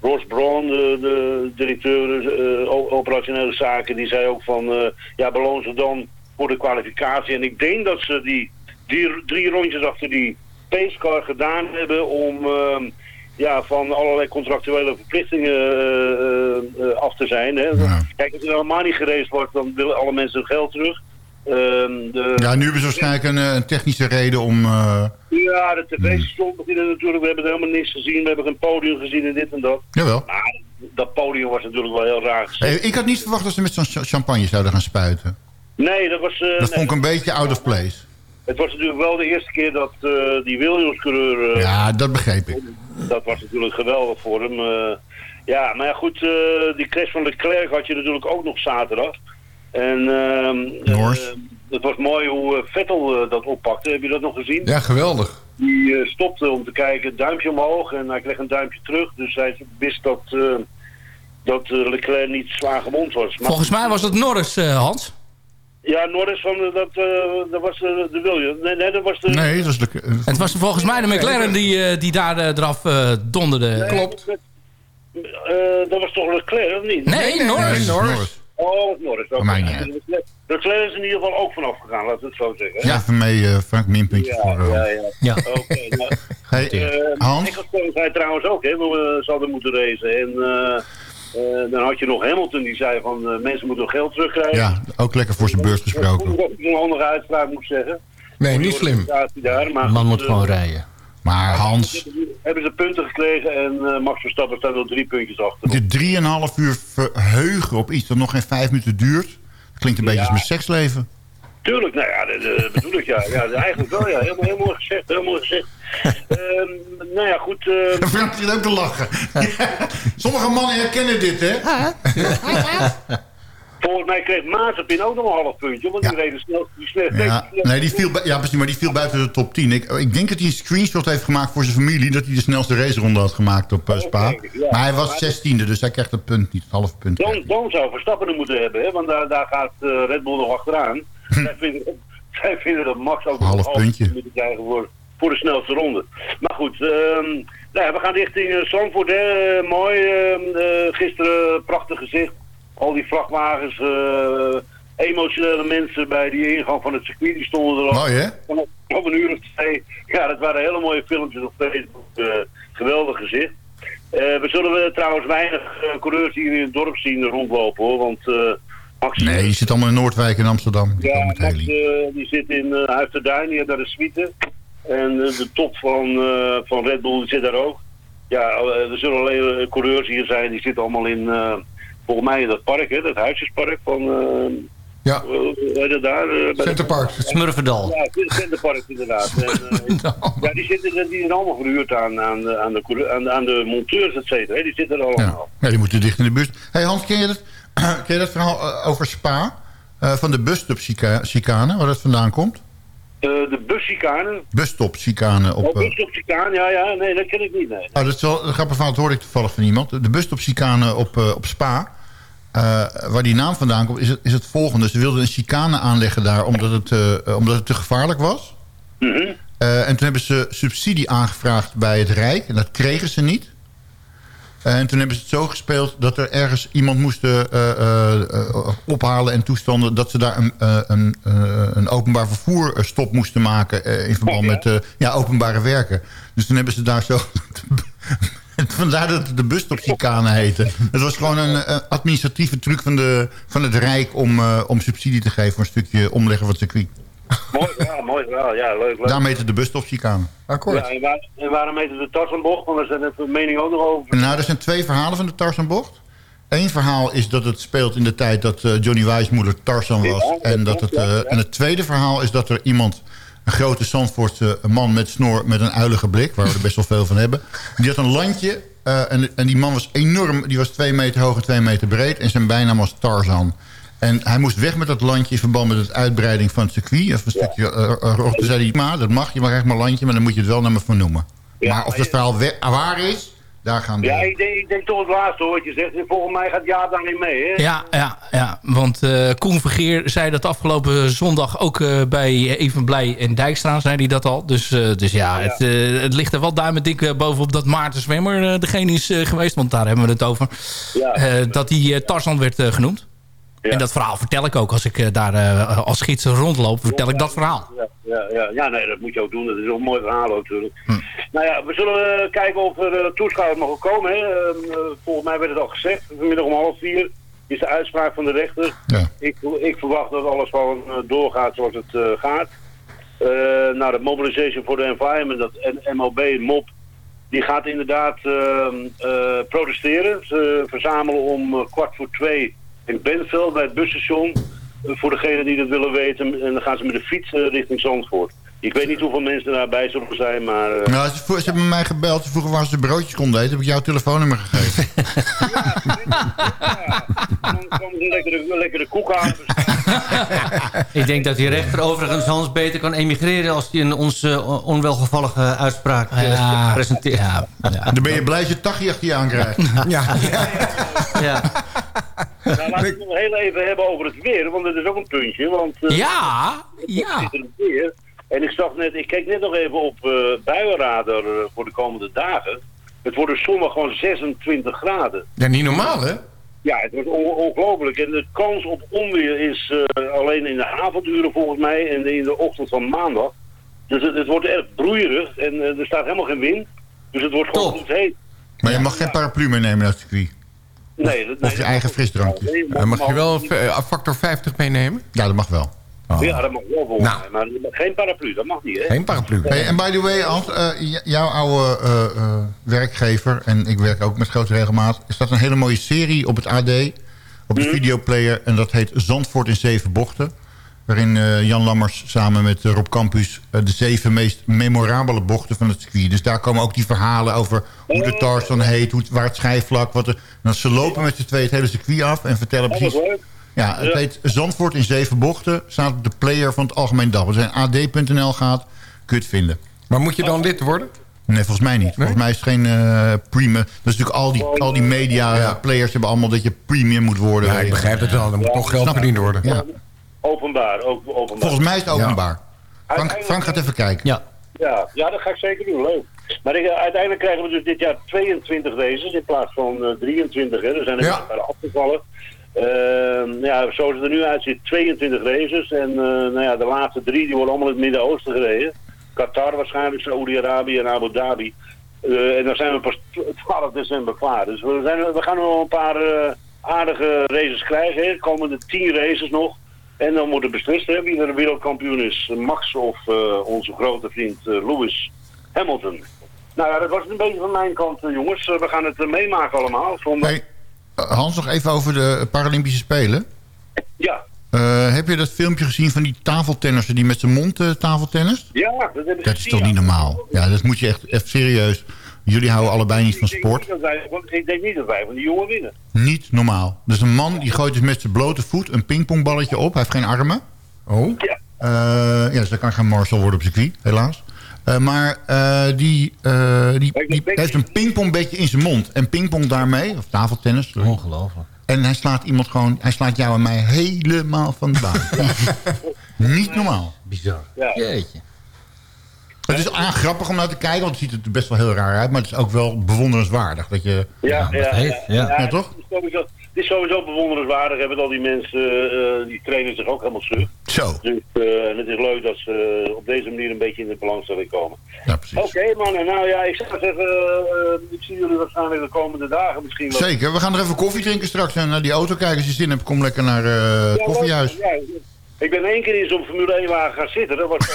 Ross Braun, de, directeur eh, operationele zaken, die zei ook van, eh, ja, beloon ze dan voor de kwalificatie. En ik denk dat ze die, die drie rondjes achter die pacecar gedaan hebben om eh, ja, van allerlei contractuele verplichtingen eh, eh, af te zijn. Hè. Kijk, als er helemaal niet gereisd wordt, dan willen alle mensen hun geld terug. Ehm, de, Ja, nu hebben ze waarschijnlijk een, eh, een technische reden om... ja, de tv-station beginnen natuurlijk. We hebben er helemaal niks gezien. We hebben geen podium gezien en dit en dat. Jawel. Maar dat podium was natuurlijk wel heel raar. Hey, ik had niet verwacht dat ze met zo'n cha- champagne zouden gaan spuiten. Nee, dat was... eh, Dat nee. vond ik een beetje out of place. Het was natuurlijk wel de eerste keer dat eh, die Williams-coureur... eh, Ja, dat begreep ik. Dat was natuurlijk geweldig voor hem. eh. ja, maar ja, goed, eh, die crash van Leclerc had je natuurlijk ook nog zaterdag. En ehm, eh, het was mooi hoe Vettel dat oppakte. Heb je dat nog gezien? Ja, geweldig. Die stopte om te kijken, duimpje omhoog en hij kreeg een duimpje terug. Dus hij wist dat, eh, dat Leclerc niet zwaar gewond was. Maar- Volgens mij was het Norris, eh, Hans. Ja, Norris van eh, dat, eh, dat was eh, de Williams. Nee, nee, dat was de... Nee, dat is... de- Het was volgens mij de McLaren die, eh, die daar eraf eh, donderde. Klopt. dat was toch Leclerc, of niet? Nee, Norris. Nee, Norris. Oh, Norris. oké. maakt niet. Leclerc is in ieder geval ook vanaf gegaan, laten we het zo zeggen. Ja, mee, eh, Frank, minpuntje Ja, voor... eh, ja, ja. Ja. Oké, nou, [LAUGHS] Hey, eh, Hans? Ecclestone zei trouwens ook, hè, we zouden moeten racen. En eh, eh, dan had je nog Hamilton die zei van eh, mensen moeten hun geld terugkrijgen. Ja, ook lekker voor zijn beurs gesproken. Dat is een andere uitspraak moet zeggen. Nee, niet slim. Daar, maar De man moet eh, gewoon rijden. Maar Hans, Hebben ze punten gekregen en eh, Max Verstappen staat nog drie puntjes achter. dit 3,5 uur verheugen op iets dat nog geen vijf minuten duurt... klinkt een beetje als mijn seksleven. Tuurlijk, nou ja, dat, dat bedoel ik ja. ja. Eigenlijk wel, ja. Helemaal, heel mooi gezegd, heel mooi gezegd. [LAUGHS] Ehm, nou ja, goed. ehm, Frank zit ook te lachen. [LAUGHS] Sommige mannen herkennen dit, hè? [LAUGHS] volgens mij kreeg Mazepin ook nog een half puntje, want die reden snel. Die snel Ja, nee, die viel, ja, precies, maar die viel buiten de top 10. Ik, ik denk dat hij een screenshot heeft gemaakt voor zijn familie... dat hij de snelste raceronde had gemaakt op eh, Spa. Oké, ja. Maar hij was 16e, dus hij krijgt het punt niet, het halve punt. Dan, dan zou Verstappen er moeten hebben, hè, want daar, daar gaat eh, Red Bull nog achteraan. Zij, vinden, zij vinden dat Max ook Half een puntje. punt moeten krijgen voor, voor de snelste ronde. Maar goed, ehm, nou ja, we gaan richting uh, Zandvoort. Hè. Eh, mooi, ehm, eh, gisteren prachtig gezicht. Al die vrachtwagens, eh, emotionele mensen bij die ingang van het circuit, die stonden er al. Mooi, hè? Om, een uur of twee. Ja, dat waren hele mooie filmpjes op Facebook. eh, geweldig gezicht. Eh, we zullen we trouwens weinig eh, coureurs hier in het dorp zien rondlopen hoor. Want eh, Max, Nee, die zit allemaal in Noordwijk in Amsterdam. Die ja, Max eh, die zit in uh, die heeft daar de suite. En eh, de top van, eh, van Red Bull die zit daar ook. Ja, er zullen alleen coureurs hier zijn, die zitten allemaal in, eh, volgens mij in dat park, hè, dat huisjespark van... Ja. hoe heet dat daar? bij de- Centerpark. Smurfendal. ja, het Centerpark inderdaad. [LAUGHS] En, ja, die zitten die zijn allemaal verhuurd aan, aan, de, aan, de, aan, de, aan de monteurs, et cetera. hè. Die zitten er allemaal. Ja, die moeten dicht in de buurt. hey Hans, ken je dat, [CLEARS THROAT] ken je dat verhaal eh, over Spa? Eh, van de busstop-chicane, waar dat vandaan komt? Eh, de buschicanen. Busstop-chicane op... Oh, busstopchicane, ja, ja. Nee, dat ken ik niet, nee. Oh, dat is wel een grappig verhaal, dat hoorde ik toevallig van iemand. De busstop-chicane op, op Spa, waar die naam vandaan komt, is het, is het volgende. Ze wilden een chicane aanleggen daar omdat het, omdat het te gevaarlijk was. Eh, en toen hebben ze subsidie aangevraagd bij het Rijk. En dat kregen ze niet. En toen hebben ze het zo gespeeld dat er ergens iemand moest eh, eh, eh, ophalen en toestanden... dat ze daar een, eh, een, eh, een openbaar vervoer stop moesten maken... eh, in verband met eh, ja, openbare werken. Dus toen hebben ze daar zo... [LAUGHS] Vandaar dat het de busstopchicane heette. Het was gewoon een eh, administratieve truc van, de, van het Rijk... Om, eh, om subsidie te geven voor een stukje omleggen van het circuit. Mooi verhaal, mooi verhaal. Ja, leuk, leuk. Daarom heette het de busstopchicane. Ja, en, waar, en waarom het de Tarzanbocht? Want daar zijn de mening ook nog over. Nou, er zijn twee verhalen van de Tarzanbocht. Eén verhaal is dat het speelt in de tijd dat eh, Johnny Wijsmoeder Tarzan was. Ja, En, dat het, eh, en het tweede verhaal is dat er iemand, een grote Zandvoortse man met snor... met een uilige blik, waar we er best wel veel van hebben... die had een landje eh, en, en die man was enorm. Die was twee meter hoog en twee meter breed. En zijn bijnaam was Tarzan. En hij moest weg met dat landje in verband met het uitbreiding van het circuit. Even een stukje, toen zei hij, maar dat mag, je mag echt maar landje... maar dan moet je het wel naar me vernoemen. maar of dat verhaal we- waar is, daar gaan we... Ja, ik denk, ik denk toch het laatste hoor, wat je zegt. Volgens mij gaat Jaap daarin mee, hè? Ja, ja, ja want eh Koen Vergeer zei dat afgelopen zondag ook eh, bij Even Blij en Dijkstra, zei hij dat al. Dus, eh, dus ja, Het, eh, het ligt er wel duimen dik eh, bovenop dat Maarten Zwemmer degene is geweest, want daar hebben we het over. Ja. Eh, dat die eh, Tarzan werd eh, En dat verhaal vertel ik ook als ik eh, daar eh, als gids rondloop, vertel ik dat verhaal. Ja, ja, ja. ja, nee, dat moet je ook doen. Dat is ook een mooi verhaal ook, natuurlijk. Hm. Nou ja, we zullen eh, kijken of er eh, toeschouwers mogen komen. Hè. Ehm, eh, volgens mij werd het al gezegd. Vanmiddag om half vier is de uitspraak van de rechter. Ja. Ik, ik verwacht dat alles gewoon doorgaat zoals het gaat. Nou, de Mobilization for the Environment, dat MOB, MOB, die gaat inderdaad ehm, eh, protesteren. Ze verzamelen om kwart voor twee in Benveld bij het busstation. Voor degenen die dat willen weten. En dan gaan ze met de fiets eh, richting Zandvoort. Ik weet niet hoeveel mensen daarbij zullen zijn, maar... eh, Nou, ze, ze hebben mij gebeld. Ze vroegen waar ze broodjes konden eten. Heb ik jouw telefoonnummer gegeven. dan komen ze lekkere, lekkere koek halen. Ik denk dat die rechter overigens Hans beter kan emigreren... als hij een ons eh, onwelgevallige uitspraak eh, Ja, presenteert. Dan ben je blij als je Tachi achter je aankrijgt. ja. ja. Nou, laten we het nog heel even hebben over het weer, want dat is ook een puntje. Want, eh, Ja, het ja. er weer. En ik zag net, ik keek net nog even op eh buienradar eh, voor de komende dagen. Het wordt dus zondag gewoon 26 graden. Ja, niet normaal, hè? Ja, het wordt on- ongelooflijk. En de kans op onweer is eh, alleen in de avonduren volgens mij en in de ochtend van maandag. Dus het, het wordt erg broeierig en er staat helemaal geen wind. Dus het wordt gewoon goed heet. Maar je mag geen paraplu meenemen naar het circuit. Nee, dat, nee, Of je eigen frisdrankje. Nee, Eh, mag je wel een eh, factor 50 meenemen? Ja, dat mag wel. Ja, dat mag wel volgens Nou. mij. Maar geen paraplu, dat mag niet, hè? Geen paraplu. Hey, en by the way, Hans, eh, jouw oude eh, eh, werkgever... en ik werk ook met grote regelmaat... er staat een hele mooie serie op het AD... op de videoplayer... en dat heet Zandvoort in zeven bochten. Waarin eh, Jan Lammers samen met eh, Rob Campus... eh, de zeven meest memorabele bochten van het circuit. Dus daar komen ook die verhalen over hoe de Tarzan heet... Hoe, waar het schijfvlak... Wat er, nou, ze lopen met z'n twee het hele circuit af en vertellen precies... Ja, het Ja. heet Zandvoort in zeven bochten. Staat op de player van het Algemeen Dagblad. Als je naar ad.nl gaat, kun je het vinden. Maar moet je dan lid worden? Nee, volgens mij niet. Volgens mij is het geen premium. Dat is natuurlijk al die, al die media players hebben allemaal dat je premium moet worden. Ja, ik begrijp het wel. Er moet toch geld verdiend worden. Ja. Openbaar, ook openbaar. Volgens mij is het openbaar. Frank, Frank gaat even kijken. Ja. Ja, ja, dat ga ik zeker doen. Leuk. Maar ik, eh, uiteindelijk krijgen we dus dit jaar 22 races in plaats van eh, 23. Hè. Er zijn er Ja. een paar afgevallen. Ehm, ja, zoals het er nu uitziet, 22 races. En eh, nou ja, de laatste drie die worden allemaal in het Midden-Oosten gereden. Qatar waarschijnlijk, Saoedi-Arabië en Abu Dhabi. Eh, en dan zijn we pas 12 december klaar. Dus we, zijn, we gaan nog een paar eh, aardige races krijgen. Hè. De komende 10 races nog. En dan wordt er beslist hè, wie er de wereldkampioen is. Max of eh, onze grote vriend eh, Lewis Hamilton. Nou ja, dat was het een beetje van mijn kant, eh, jongens. We gaan het meemaken allemaal. Zondag. Hey, Hans, nog even over de Paralympische Spelen. Ja. Heb je dat filmpje gezien van die tafeltennissen die met zijn mond uh, tafeltennis? Ja, dat heb ik Dat is toch niet normaal? Ja, dat moet je echt, echt serieus. Jullie houden allebei niet van sport. Ik denk, niet dat wij, want ik denk niet dat wij van die jongen winnen. Niet normaal. Dus een man die gooit dus met zijn blote voet een pingpongballetje op. Hij heeft geen armen. Oh. Ja. Uh, ja, dus dat kan geen Marcel worden op circuit, helaas. Uh, maar uh, die, die, die heeft een pingpongbedje in zijn mond. En pingpong daarmee, of tafeltennis. Ongelooflijk. En hij slaat iemand gewoon, hij slaat jou en mij helemaal van de baan. [LAUGHS] Niet normaal. Bizar. Ja. Jeetje. Het is aan grappig om naar te kijken, want het ziet er best wel heel raar uit. Maar het is ook wel bewonderenswaardig. Dat je, ja, ja, ja, ja. ja toch? Het is, sowieso, het is sowieso bewonderenswaardig. Hebben al die mensen, uh, die trainen zich ook helemaal stuk. Zo. Dus uh, en het is leuk dat ze uh, op deze manier een beetje in de belangstelling komen. Ja, precies. Oké okay, mannen, nou ja, ik zou zeggen, uh, ik zie jullie waarschijnlijk de komende dagen misschien wel. Zeker, we gaan er even koffie drinken straks en naar die auto kijken als je zin hebt. Kom lekker naar het ja, koffiehuis. Ja, ik ben één keer in zo'n Formule 1 wagen gaan zitten. Dat was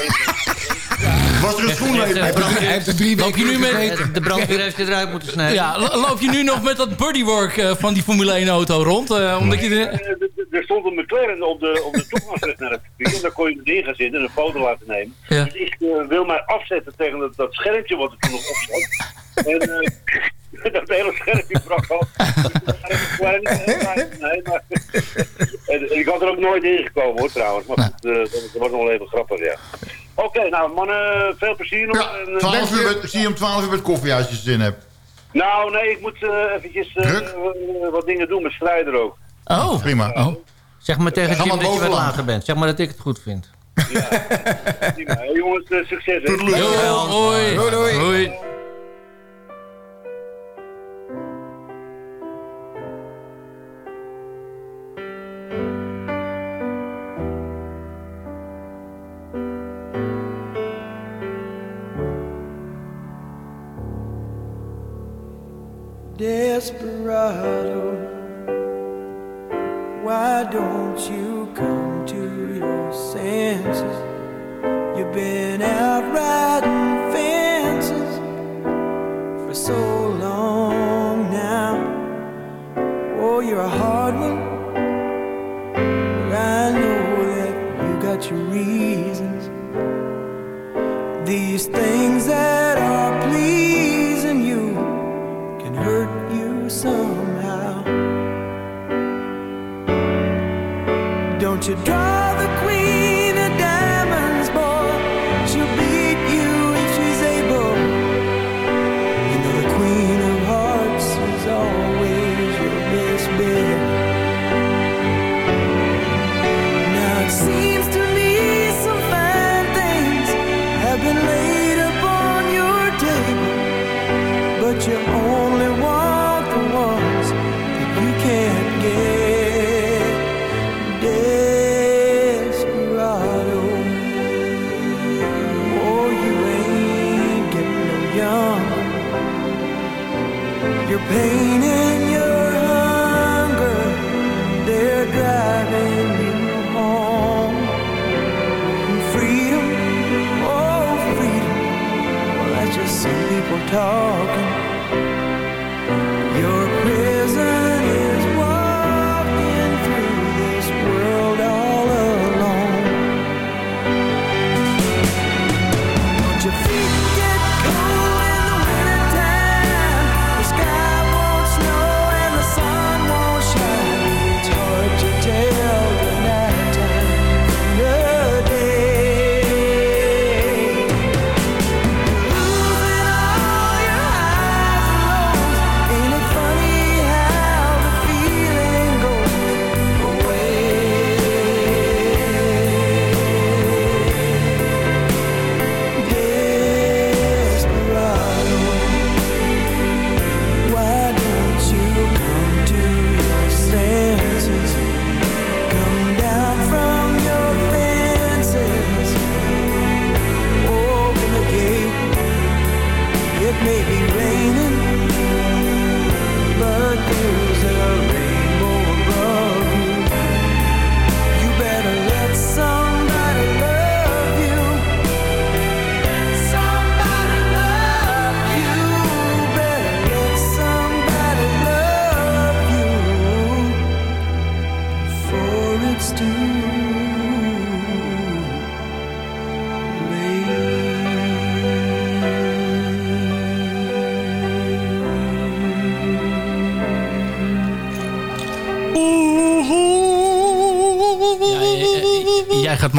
Was er een schoenleven? Hij heeft er drie loop je nu met De brandweer heeft je eruit moeten snijden. Ja, loop je nu nog met dat bodywork uh, van die Formule 1 auto rond? Uh, omdat je de... Er stond een McLaren op de, op de toegangsweg [LAUGHS] naar het circuit. En daar kon je erin gaan zitten en een foto laten nemen. Ja. Dus ik uh, wil mij afzetten tegen dat, dat schermpje wat er toen nog op zat. En [LAUGHS] dat hele schermpje brak af. [LAUGHS] nee, maar, en, [LAUGHS] ik had er ook nooit ingekomen hoor trouwens. Maar goed, dat, dat was nog wel even grappig, ja. Oké, okay, nou mannen, veel plezier nog. Ja, en, 12 uur met, zie je om 12 uur met koffiehuis als je zin hebt. Nou, nee, ik moet uh, eventjes uh, wat dingen doen met strijder ook. Oh, prima. Oh. Zeg maar tegen Jim dat je wat later bent. Zeg maar dat ik het goed vind. Ja, prima. Hey, jongens, uh, succes. Hè. Doei, doei. doei.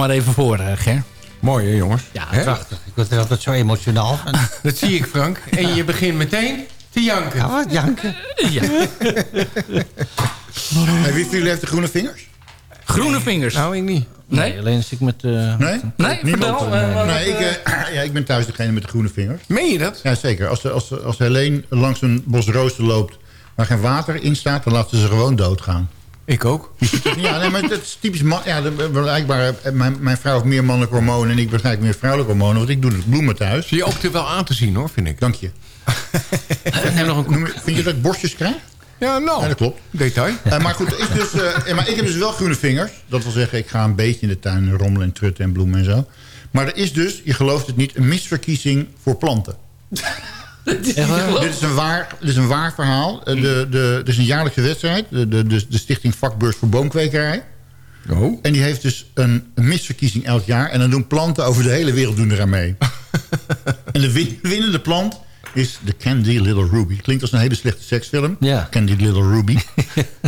Maar even voor, eh, Ger. Mooi hè, jongens? Ja, Hè? prachtig. Ik word er altijd zo emotioneel van. [LAUGHS] Dat zie ik, Frank. En je begint meteen te janken. Ja, wat janken? Ja. Hey, wie van jullie heeft de groene vingers? Groene vingers. Nou, ik niet. Nee? alleen als ik met... eh, Nee? Vertel. eh, nee, ik, [CLEARS THROAT] ja, ik ben thuis degene met de groene vingers. Meen je dat? Ja, zeker. Als, als, als Helene langs een bos rozen loopt waar geen water in staat... dan laten ze ze gewoon doodgaan. Ik ook. [LAUGHS] Ja, nee, maar dat is typisch man. Ja, de- blijkbaar, eh, mijn, mijn vrouw heeft meer mannelijke hormonen... en ik waarschijnlijk meer vrouwelijke hormonen. Want ik doe de bloemen thuis. Zie je ook er wel aan te zien, hoor, vind ik. Dank je. [LAUGHS] Neem nog een Vind je dat ik borstjes krijg? Ja, nou. Ja, dat klopt. Detail. Eh, maar goed, is dus, eh, eh, maar ik heb dus wel groene vingers. Dat wil zeggen, ik ga een beetje in de tuin rommelen en trutten en bloemen en zo. Maar er is dus, je gelooft het niet, een misverkiezing voor planten. Dit is een waar, dit is een waar verhaal. Eh, De, de, er is een jaarlijkse wedstrijd. De, de, de, de Stichting Vakbeurs voor Boomkwekerij. Oh. En die heeft dus een, misverkiezing elk jaar. En dan doen planten over de hele wereld doen eraan mee. [LAUGHS] en de win- winnende plant is de Candy Little Ruby. Klinkt als een hele slechte seksfilm. Ja. Candy Little Ruby. [LAUGHS]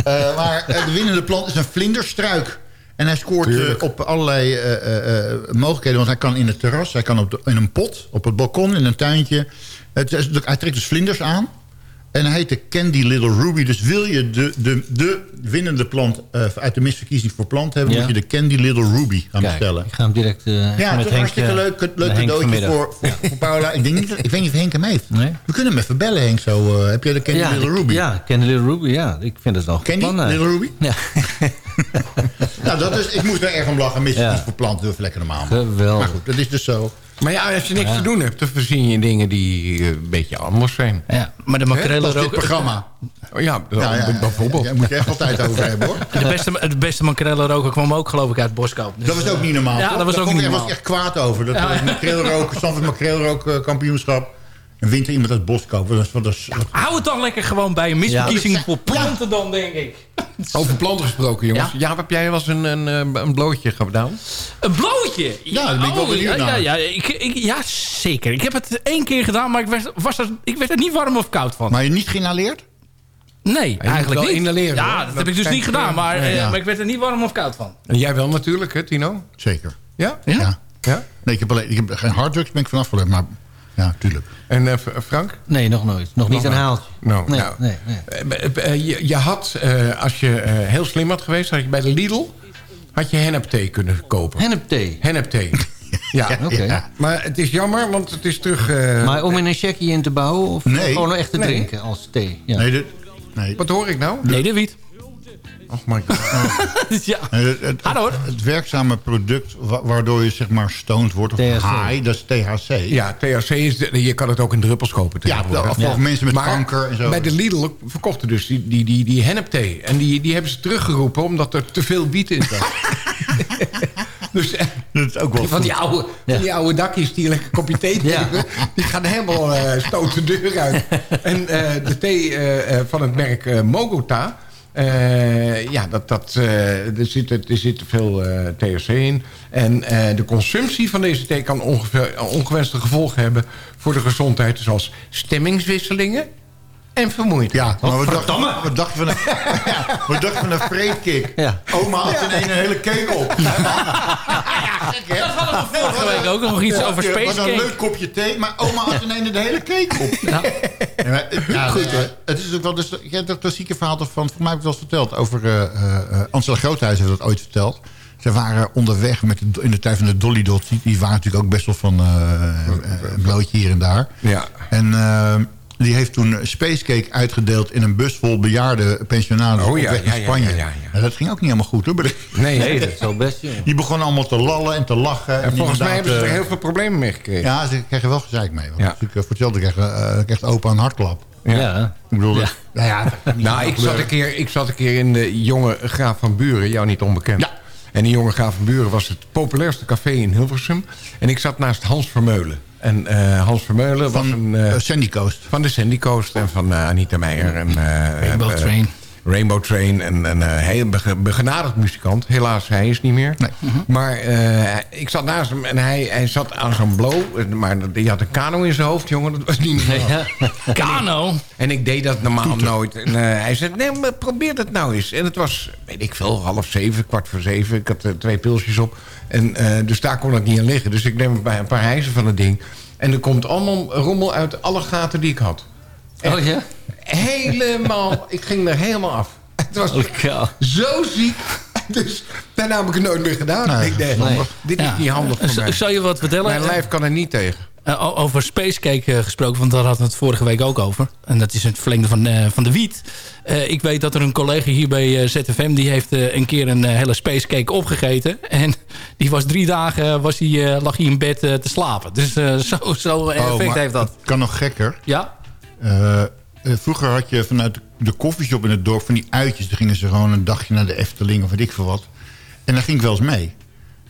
Eh, maar eh, de winnende plant is een vlinderstruik. En hij scoort op allerlei eh, eh, eh, mogelijkheden. Want hij kan in het terras, hij kan op de- in een pot, op het balkon, in een tuintje. Het is- hij trekt dus vlinders aan. En hij heet de Candy Little Ruby. Dus wil je de, de, de winnende plant eh, uit de misverkiezing voor plant hebben... Ja. moet je de Candy Little Ruby gaan Kijk, bestellen. ik ga hem direct eh, Ja, met toch Henk... hartstikke eh, leuk, leuk cadeautje voor, voor, voor Paula. Ik, denk niet, ik weet niet of Henk hem heeft. Nee? We kunnen hem even bellen, Henk. Zo, eh, heb jij de Candy ja, Little Ruby? Ja, Candy Little Ruby, ja. Ik vind het wel Candy plan, eh. Little Ruby? Ja. [LAUGHS] [LAUGHS] Nou, dat is, ik moest er erg om lachen. Misverkiezing Ja. voor planten, even lekker normaal. Geweldig. Maar goed, dat is dus zo. Maar ja, als je niks Ja. te doen hebt, dan verzin je dingen die eh, een beetje anders zijn. Ja, maar de Dat is dit roken... programma. Oh ja, Ja, ja, bijvoorbeeld. Daar moet je echt altijd over hebben, hoor. De beste, het beste makrelen roken kwam ook geloof ik uit Boskoop. Dus, Dat was ook niet normaal. Ja, toch? dat was Daar ook niet ik- normaal. was ik echt kwaad over. Dat makreelrook, Sanford makreelrook eh, kampioenschap. En wint er iemand uit Boskoop. Dat is, dat is, dat- Hou het dan lekker gewoon bij een misverkiezing voor planten dan, denk ik. Over planten gesproken, jongens. Ja. Heb jij wel eens een, een, eh, een blootje gedaan? Een blootje? Ja, daar ben ik wel oh, benieuwd ja, naar. Ja, ja, ik, ik, ja, zeker. Ik heb het één keer gedaan, maar ik werd, was er, ik werd er niet warm of koud van. maar je niet geïnaleerd? nee, eigenlijk wel niet. inhaleren, ja, hoor. dat, Dat heb ik dus niet gedaan, maar, eh, ja. maar ik werd er niet warm of koud van. En jij wel natuurlijk, hè, Tino? Zeker. Ja? Ja? Ja. Ja? Nee, ik heb, alleen, ik heb geen harddrugs, ben ik vanaf gelegd. Maar ja, tuurlijk. En eh, F- Frank? Nee, nog nooit. Nog niet een haaltje. Nou, Nee, nou. nee, nee. Eh, eh, eh, je, je had, eh, als je eh, heel slim had geweest, had je bij de Lidl had je hennepthee kunnen kopen. Hennepthee. Hennepthee. [LAUGHS] Ja, Oké. Ja. maar het is jammer, want het is terug... eh, Maar om in een checkie in te bouwen of Nee. gewoon echt te Nee. drinken als thee? Ja. Nee, dit, nee. Wat hoor ik nou? Nee, de wiet. Oh my god. [LAUGHS] ja. Het, werkzame product wa- waardoor je zeg maar stoned wordt of THC. high, dat is THC. Ja, THC is... de- je kan het ook in druppels kopen Ja, Ja. mensen met Maar kanker en zo. bij de Lidl verkochten dus die, die, die, die hennepthee. En die, die hebben ze teruggeroepen omdat er te veel wiet in zat. [LAUGHS] dus eh, dat is ook wel van die oude, van die oude dakjes die een lekker kopje thee Ja. drinken... die gaan helemaal eh stoot de deur uit. en eh, de thee van het merk Mogota... eh, ja, dat, dat, eh, er, zit, er zit veel eh, THC in. En de consumptie van deze thee kan ongewenste gevolgen hebben... voor de gezondheid, zoals stemmingswisselingen en vermoeidheid. Ja, maar wat dacht, wat dacht je van een, ja, [LAUGHS] wat dacht je van een vreedkick? Ja. Oma had in een hele cake op. [LAUGHS] Dat hadden we vorige week ook nog iets Ja, over ja, Space Wat een leuk kopje thee, maar oma had in een de hele cake op. Ja. maar, ja, Goed, het is ook wel dus, ik heb dat klassieke verhaal van, voor mij heb ik het wel eens verteld, over eh eh, Ansel Groothuis heeft dat ooit verteld. Ze waren onderweg met de, in de tijd van de Dolly Dots. Die- Die waren natuurlijk ook best wel van eh, eh, een blootje hier en daar. Ja. En eh, die heeft toen Spacecake uitgedeeld in een bus vol bejaarde pensionaden Oh op ja, weg naar ja, Spanje. ja, ja, ja. En dat ging ook niet helemaal goed hoor. Nee, Nee, dat is wel best. Die begonnen allemaal te lallen en te lachen. En volgens mij hebben ze er inderdaad, heel veel problemen mee gekregen. eh, Ja, ze kregen wel gezeik mee. Want Ja. eh, hetzelfde kreeg, eh, kreeg opa een hartklap. Ja. Ik bedoel, Ja. dat- nou ja, Nou, ik zat, een keer, ik zat een keer in de jonge Graaf van Buren, jou niet onbekend. Ja. En die jonge Graaf van Buren was het populairste café in Hilversum. En ik zat naast Hans Vermeulen. En eh, Hans Vermeulen was Van een... eh, eh, Sandy Coast. van de Sandy Coast en van eh, Anita Meijer. En, Rainbow Train. Rainbow Train. En een eh, heel bege- begenadigd muzikant. Helaas, hij is niet meer. Maar eh, ik zat naast hem en hij, hij zat aan zo'n blow. Maar die had een kano in zijn hoofd, jongen. Dat was niet normaal. [LAUGHS] Kano? En ik deed dat normaal nooit. En eh, hij zei, nee, maar probeer dat nou eens. En het was, weet ik veel, half zeven, kwart voor zeven. Ik had eh, twee pilsjes op. En, eh, dus daar kon het niet aan liggen. Dus ik neem een paar, een paar hijzen van het ding. En er komt allemaal rommel uit alle gaten die ik had. Oh ja? Helemaal, ik ging er helemaal af. Het was zo ziek. Dus daarna heb ik het nooit meer gedaan. ik denk, dit is Ja. niet handig voor mij. Zal je wat vertellen? Mijn lijf kan er niet tegen. Eh, over Spacecake eh, gesproken, want daar hadden we het vorige week ook over. En dat is het verlengde van, eh, van de wiet. Eh, ik weet dat er een collega hier bij eh, ZFM... die heeft eh, een keer een hele Spacecake opgegeten. En die was drie dagen was hij, eh, lag hij in bed eh, te slapen. Dus eh, zo, zo effect Oh, maar heeft dat. Het kan nog gekker. Ja? Eh, vroeger had je vanuit de, de koffieshop in het dorp van die uitjes. Dan gingen ze gewoon een dagje naar de Efteling of weet ik veel wat. En daar ging ik wel eens mee.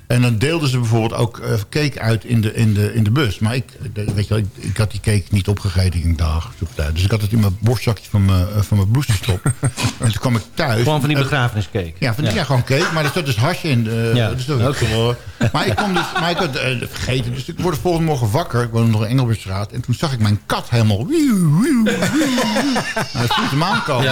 En dan deelden ze bijvoorbeeld ook eh, cake uit in de, in, de, in de bus. Maar ik, weet je wel, ik, ik had die cake niet opgegeten in dag. Dus ik had het in mijn borstzakje van mijn, eh, van mijn blouse gestopt. [LAUGHS] en toen kwam ik thuis. Gewoon van die begrafeniscake. ja, van, ja. gewoon cake. Maar er zat dus hasje in. eh, Ja, dus dat gewoon- Maar ik kon dus, maar ik had eh, vergeten. Dus ik word de volgende morgen wakker. Ik woonde nog in Engelbertstraat. En toen zag ik mijn kat helemaal... wieuw, wieuw, wieuw. Nou, dat voelt hem aankomen.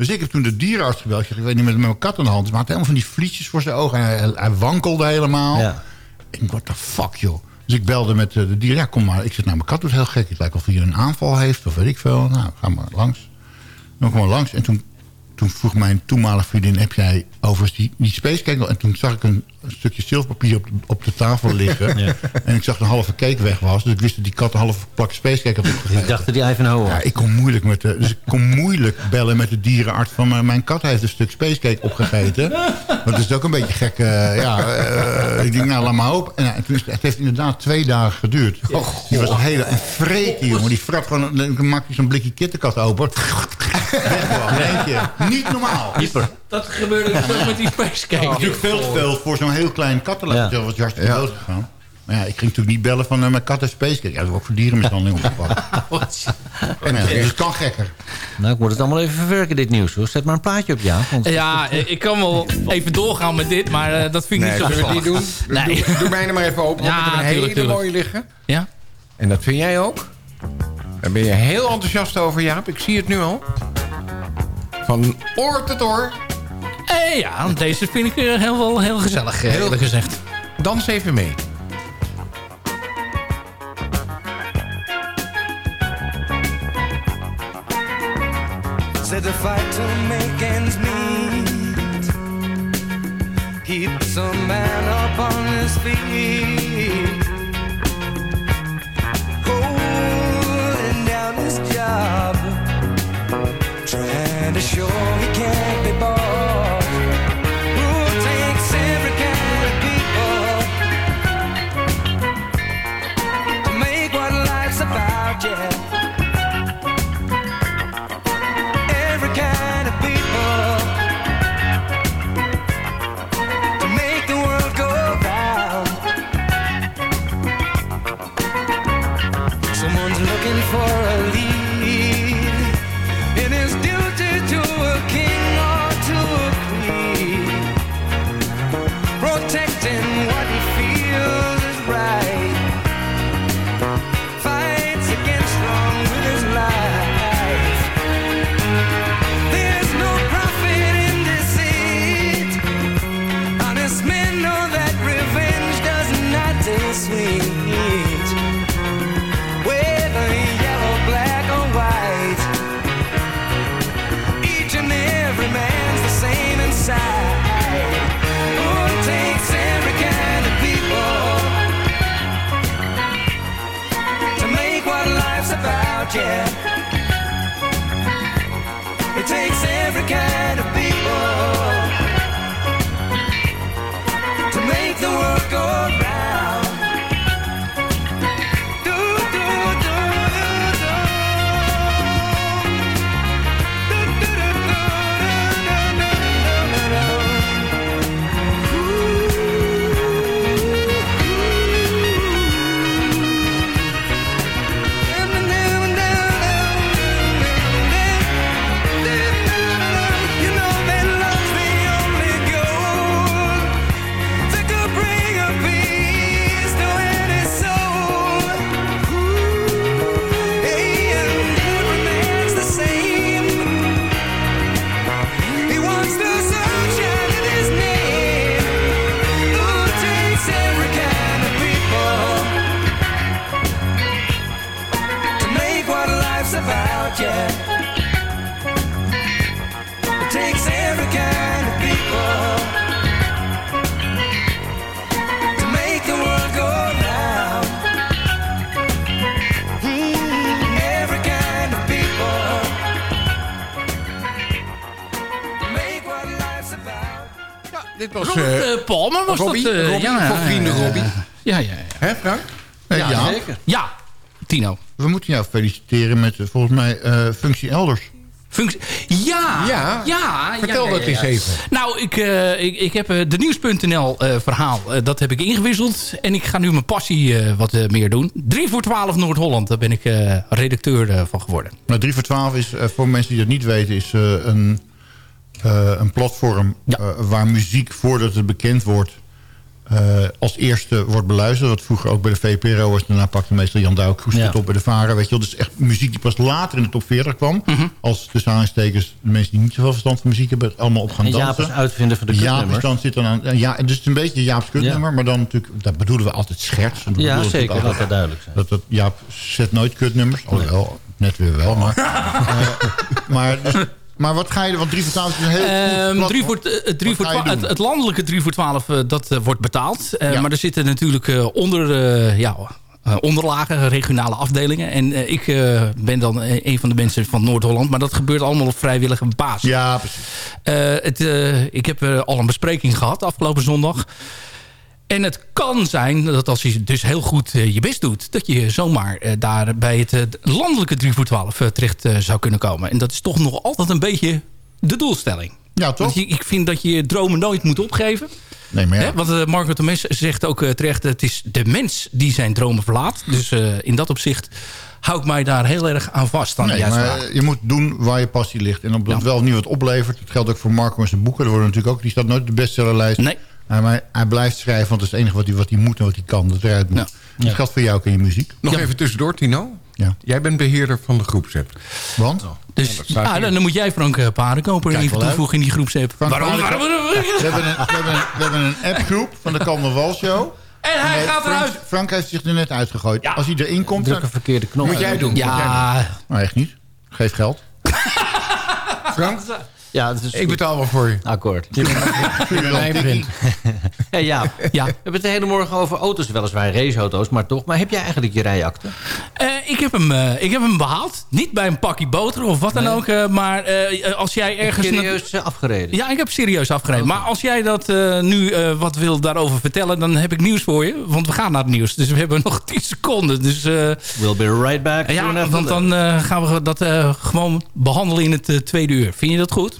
Dus ik heb toen de dierenarts gebeld. Ik weet niet met mijn kat aan de hand. Maar hij had helemaal van die vliesjes voor zijn ogen. En hij, hij wankelde helemaal. Ja. Ik denk, what the fuck, joh. Dus ik belde met eh, de dier. Ja, kom maar. Ik zeg, nou, mijn kat doet heel gek. Het lijkt of hij een aanval heeft, of weet ik veel. Nou, ga maar langs. Dan kwam ik langs. En toen, toen vroeg mijn toenmalige vriendin... heb jij overigens die, die spacecake? En toen zag ik een, een stukje zilverpapier op, op de tafel liggen. [LAUGHS] Ja. En ik zag dat een halve cake weg was. Dus ik wist dat die kat een halve plak spacecake had opgegeten. Ik dacht dat die Ivanhoe was. Ja, ik kon moeilijk met de, dus ik kon moeilijk bellen met de dierenarts van maar mijn kat heeft een stuk spacecake opgegeten. Want dat is ook een beetje gek. eh, ja, eh, ik denk nou laat maar op. En, eh, toen is, het heeft inderdaad twee dagen geduurd. die was een hele en vreten jongen. Die frat gewoon dan maak je zo'n blikje kittenkat open. [LAUGHS] Weg keer. Niet normaal. Dat gebeurde ook met die Spacecake. Natuurlijk veel te veel voor zo'n heel klein kattenlijf. Dat was hartstikke dood gegaan. Maar ja, ik ging natuurlijk niet bellen van eh, mijn kat heeft spacecake. Ja, dat is ook voor dierenmishandeling opgepakt. [LAUGHS] En, ja, dus het kan gekker. Nou, ik moet het allemaal even verwerken, dit nieuws. Hoor. Zet maar een plaatje op, ja. Want... Ja, eh, ik kan wel even doorgaan met dit, maar eh, dat vind ik Nee, niet zo niet geslaagd. doen? Nee. Doe, doe mij er maar even open. Want Ja, ik heb een tuurlijk, hele tuurlijk. mooie liggen. Ja? En dat vind jij ook? Daar ben je heel enthousiast over, Jaap. Ik zie het nu al. Van oor tot oor. Eh, ja, deze vind ik eh, heel, wel heel gezellig, eh, Heel- eerlijk gezegd. Dans even mee. Said to fight to make ends meet. Keeps a man up on his feet. Robbie, dat. eh, Robbie, ja, voor vrienden ja, Robbie. Ja, ja, ja. Hè, Frank? Eh, Ja, zeker. Ja, Tino. we moeten jou feliciteren met eh, volgens mij functie elders. Functie. Ja, Ja, ja. vertel ja, dat ja, eens even. Nou, ik, ik, ik heb de Nieuws.nl verhaal, dat heb ik ingewisseld. En ik ga nu mijn passie wat meer doen. 3 voor 12 Noord-Holland, daar ben ik redacteur van geworden. Maar 3 voor 12 is, voor mensen die dat niet weten, is een, een platform waar muziek voordat het bekend wordt eh, als eerste wordt beluisterd. Wat vroeger ook bij de VPRO was. Daarna pakte meestal Jan Ja. het op bij de Varen. Weet je wel. Dus echt muziek die pas later in de top 40 kwam. Mhm. Als tussen aanstekens de mensen die niet zoveel verstand van muziek hebben... allemaal op gaan En Jaap dansen. is uitvinder van de Jaap kutnummers. dan zit dan aan... Ja, dus het is een beetje Jaap's kutnummer. Maar dan natuurlijk... Dat bedoelen we altijd scherts. Ja, zeker. natuurlijk Dat altijd- dat duidelijk zijn. dat, dat Jaap zet nooit kutnummers. Alhoewel, net weer wel. Maar, [LAUGHS] eh, maar, dus- maar wat ga je... Want 3 voor 12 is een heel voor, voor het, landelijke 3 voor 12, eh, dat eh, wordt betaald. Eh, Ja. Maar er zitten natuurlijk onder, ja, onderlagen, regionale afdelingen. En ik ben dan een van de mensen van Noord-Holland. Maar dat gebeurt allemaal op vrijwillige basis. Ja, precies. Het, ik heb al een bespreking gehad afgelopen zondag. En het kan zijn dat als je dus heel goed eh, je best doet... dat je zomaar eh, daar bij het eh, landelijke 3 voor 12 eh, terecht zou kunnen komen. En dat is toch nog altijd een beetje de doelstelling. Ja, toch? Want je- ik vind dat je je dromen nooit moet opgeven. Nee, maar ja. Hè? Want Marco Temes zegt ook terecht... het is de mens die zijn dromen verlaat. Dus in dat opzicht hou ik mij daar heel erg aan vast. Aan Nee, maar je moet doen waar je passie ligt. En op dat Ja. wel of niet wat oplevert. Dat geldt ook voor Marco en zijn boeken. Er worden natuurlijk ook, die staat nooit op de bestsellerlijst. Nee. Uh, maar hij blijft schrijven, want dat is het enige wat hij, wat hij moet en wat hij kan. Dat eruit moet. Ja. Dat geldt voor jou ook in je muziek. Nog even tussendoor, Tino. Ja. Jij bent beheerder van de groepsapp. Want? Dus dat staat ja, dan, dan moet jij Frank eh, Paardenkoper even toevoegen in die groepsapp. Frank Waarom? We hebben een, we hebben een, we hebben een appgroep van de Wal Show. En hij Nee, gaat eruit. Frank heeft zich er net uitgegooid. Als hij erin komt... Druk dan- een verkeerde knop. Moet jij doen. Ja, Nou, echt niet. Geef geld. [LAUGHS] Frank, Ja, dat is ik betaal wel voor je. Akkoord. Je bent mijn vriend. Hey, ja. ja. We hebben het de hele morgen over auto's, weliswaar raceauto's, maar toch. Maar heb jij eigenlijk je rijakte? Eh, ik, heb hem, eh, ik heb hem behaald. Niet bij een pakje boter of wat dan ook. eh, maar eh, als jij ergens... Serieus afgereden? Ja, ik heb serieus afgereden. Maar als jij dat eh, nu eh, wat wil daarover vertellen... dan heb ik nieuws voor je. Want we gaan naar het nieuws. Dus we hebben [LAUGHS] nog 10 seconden. Dus eh, We'll be right back. ja, want dan eh, gaan we dat eh, gewoon behandelen in het tweede uur. Vind je dat goed?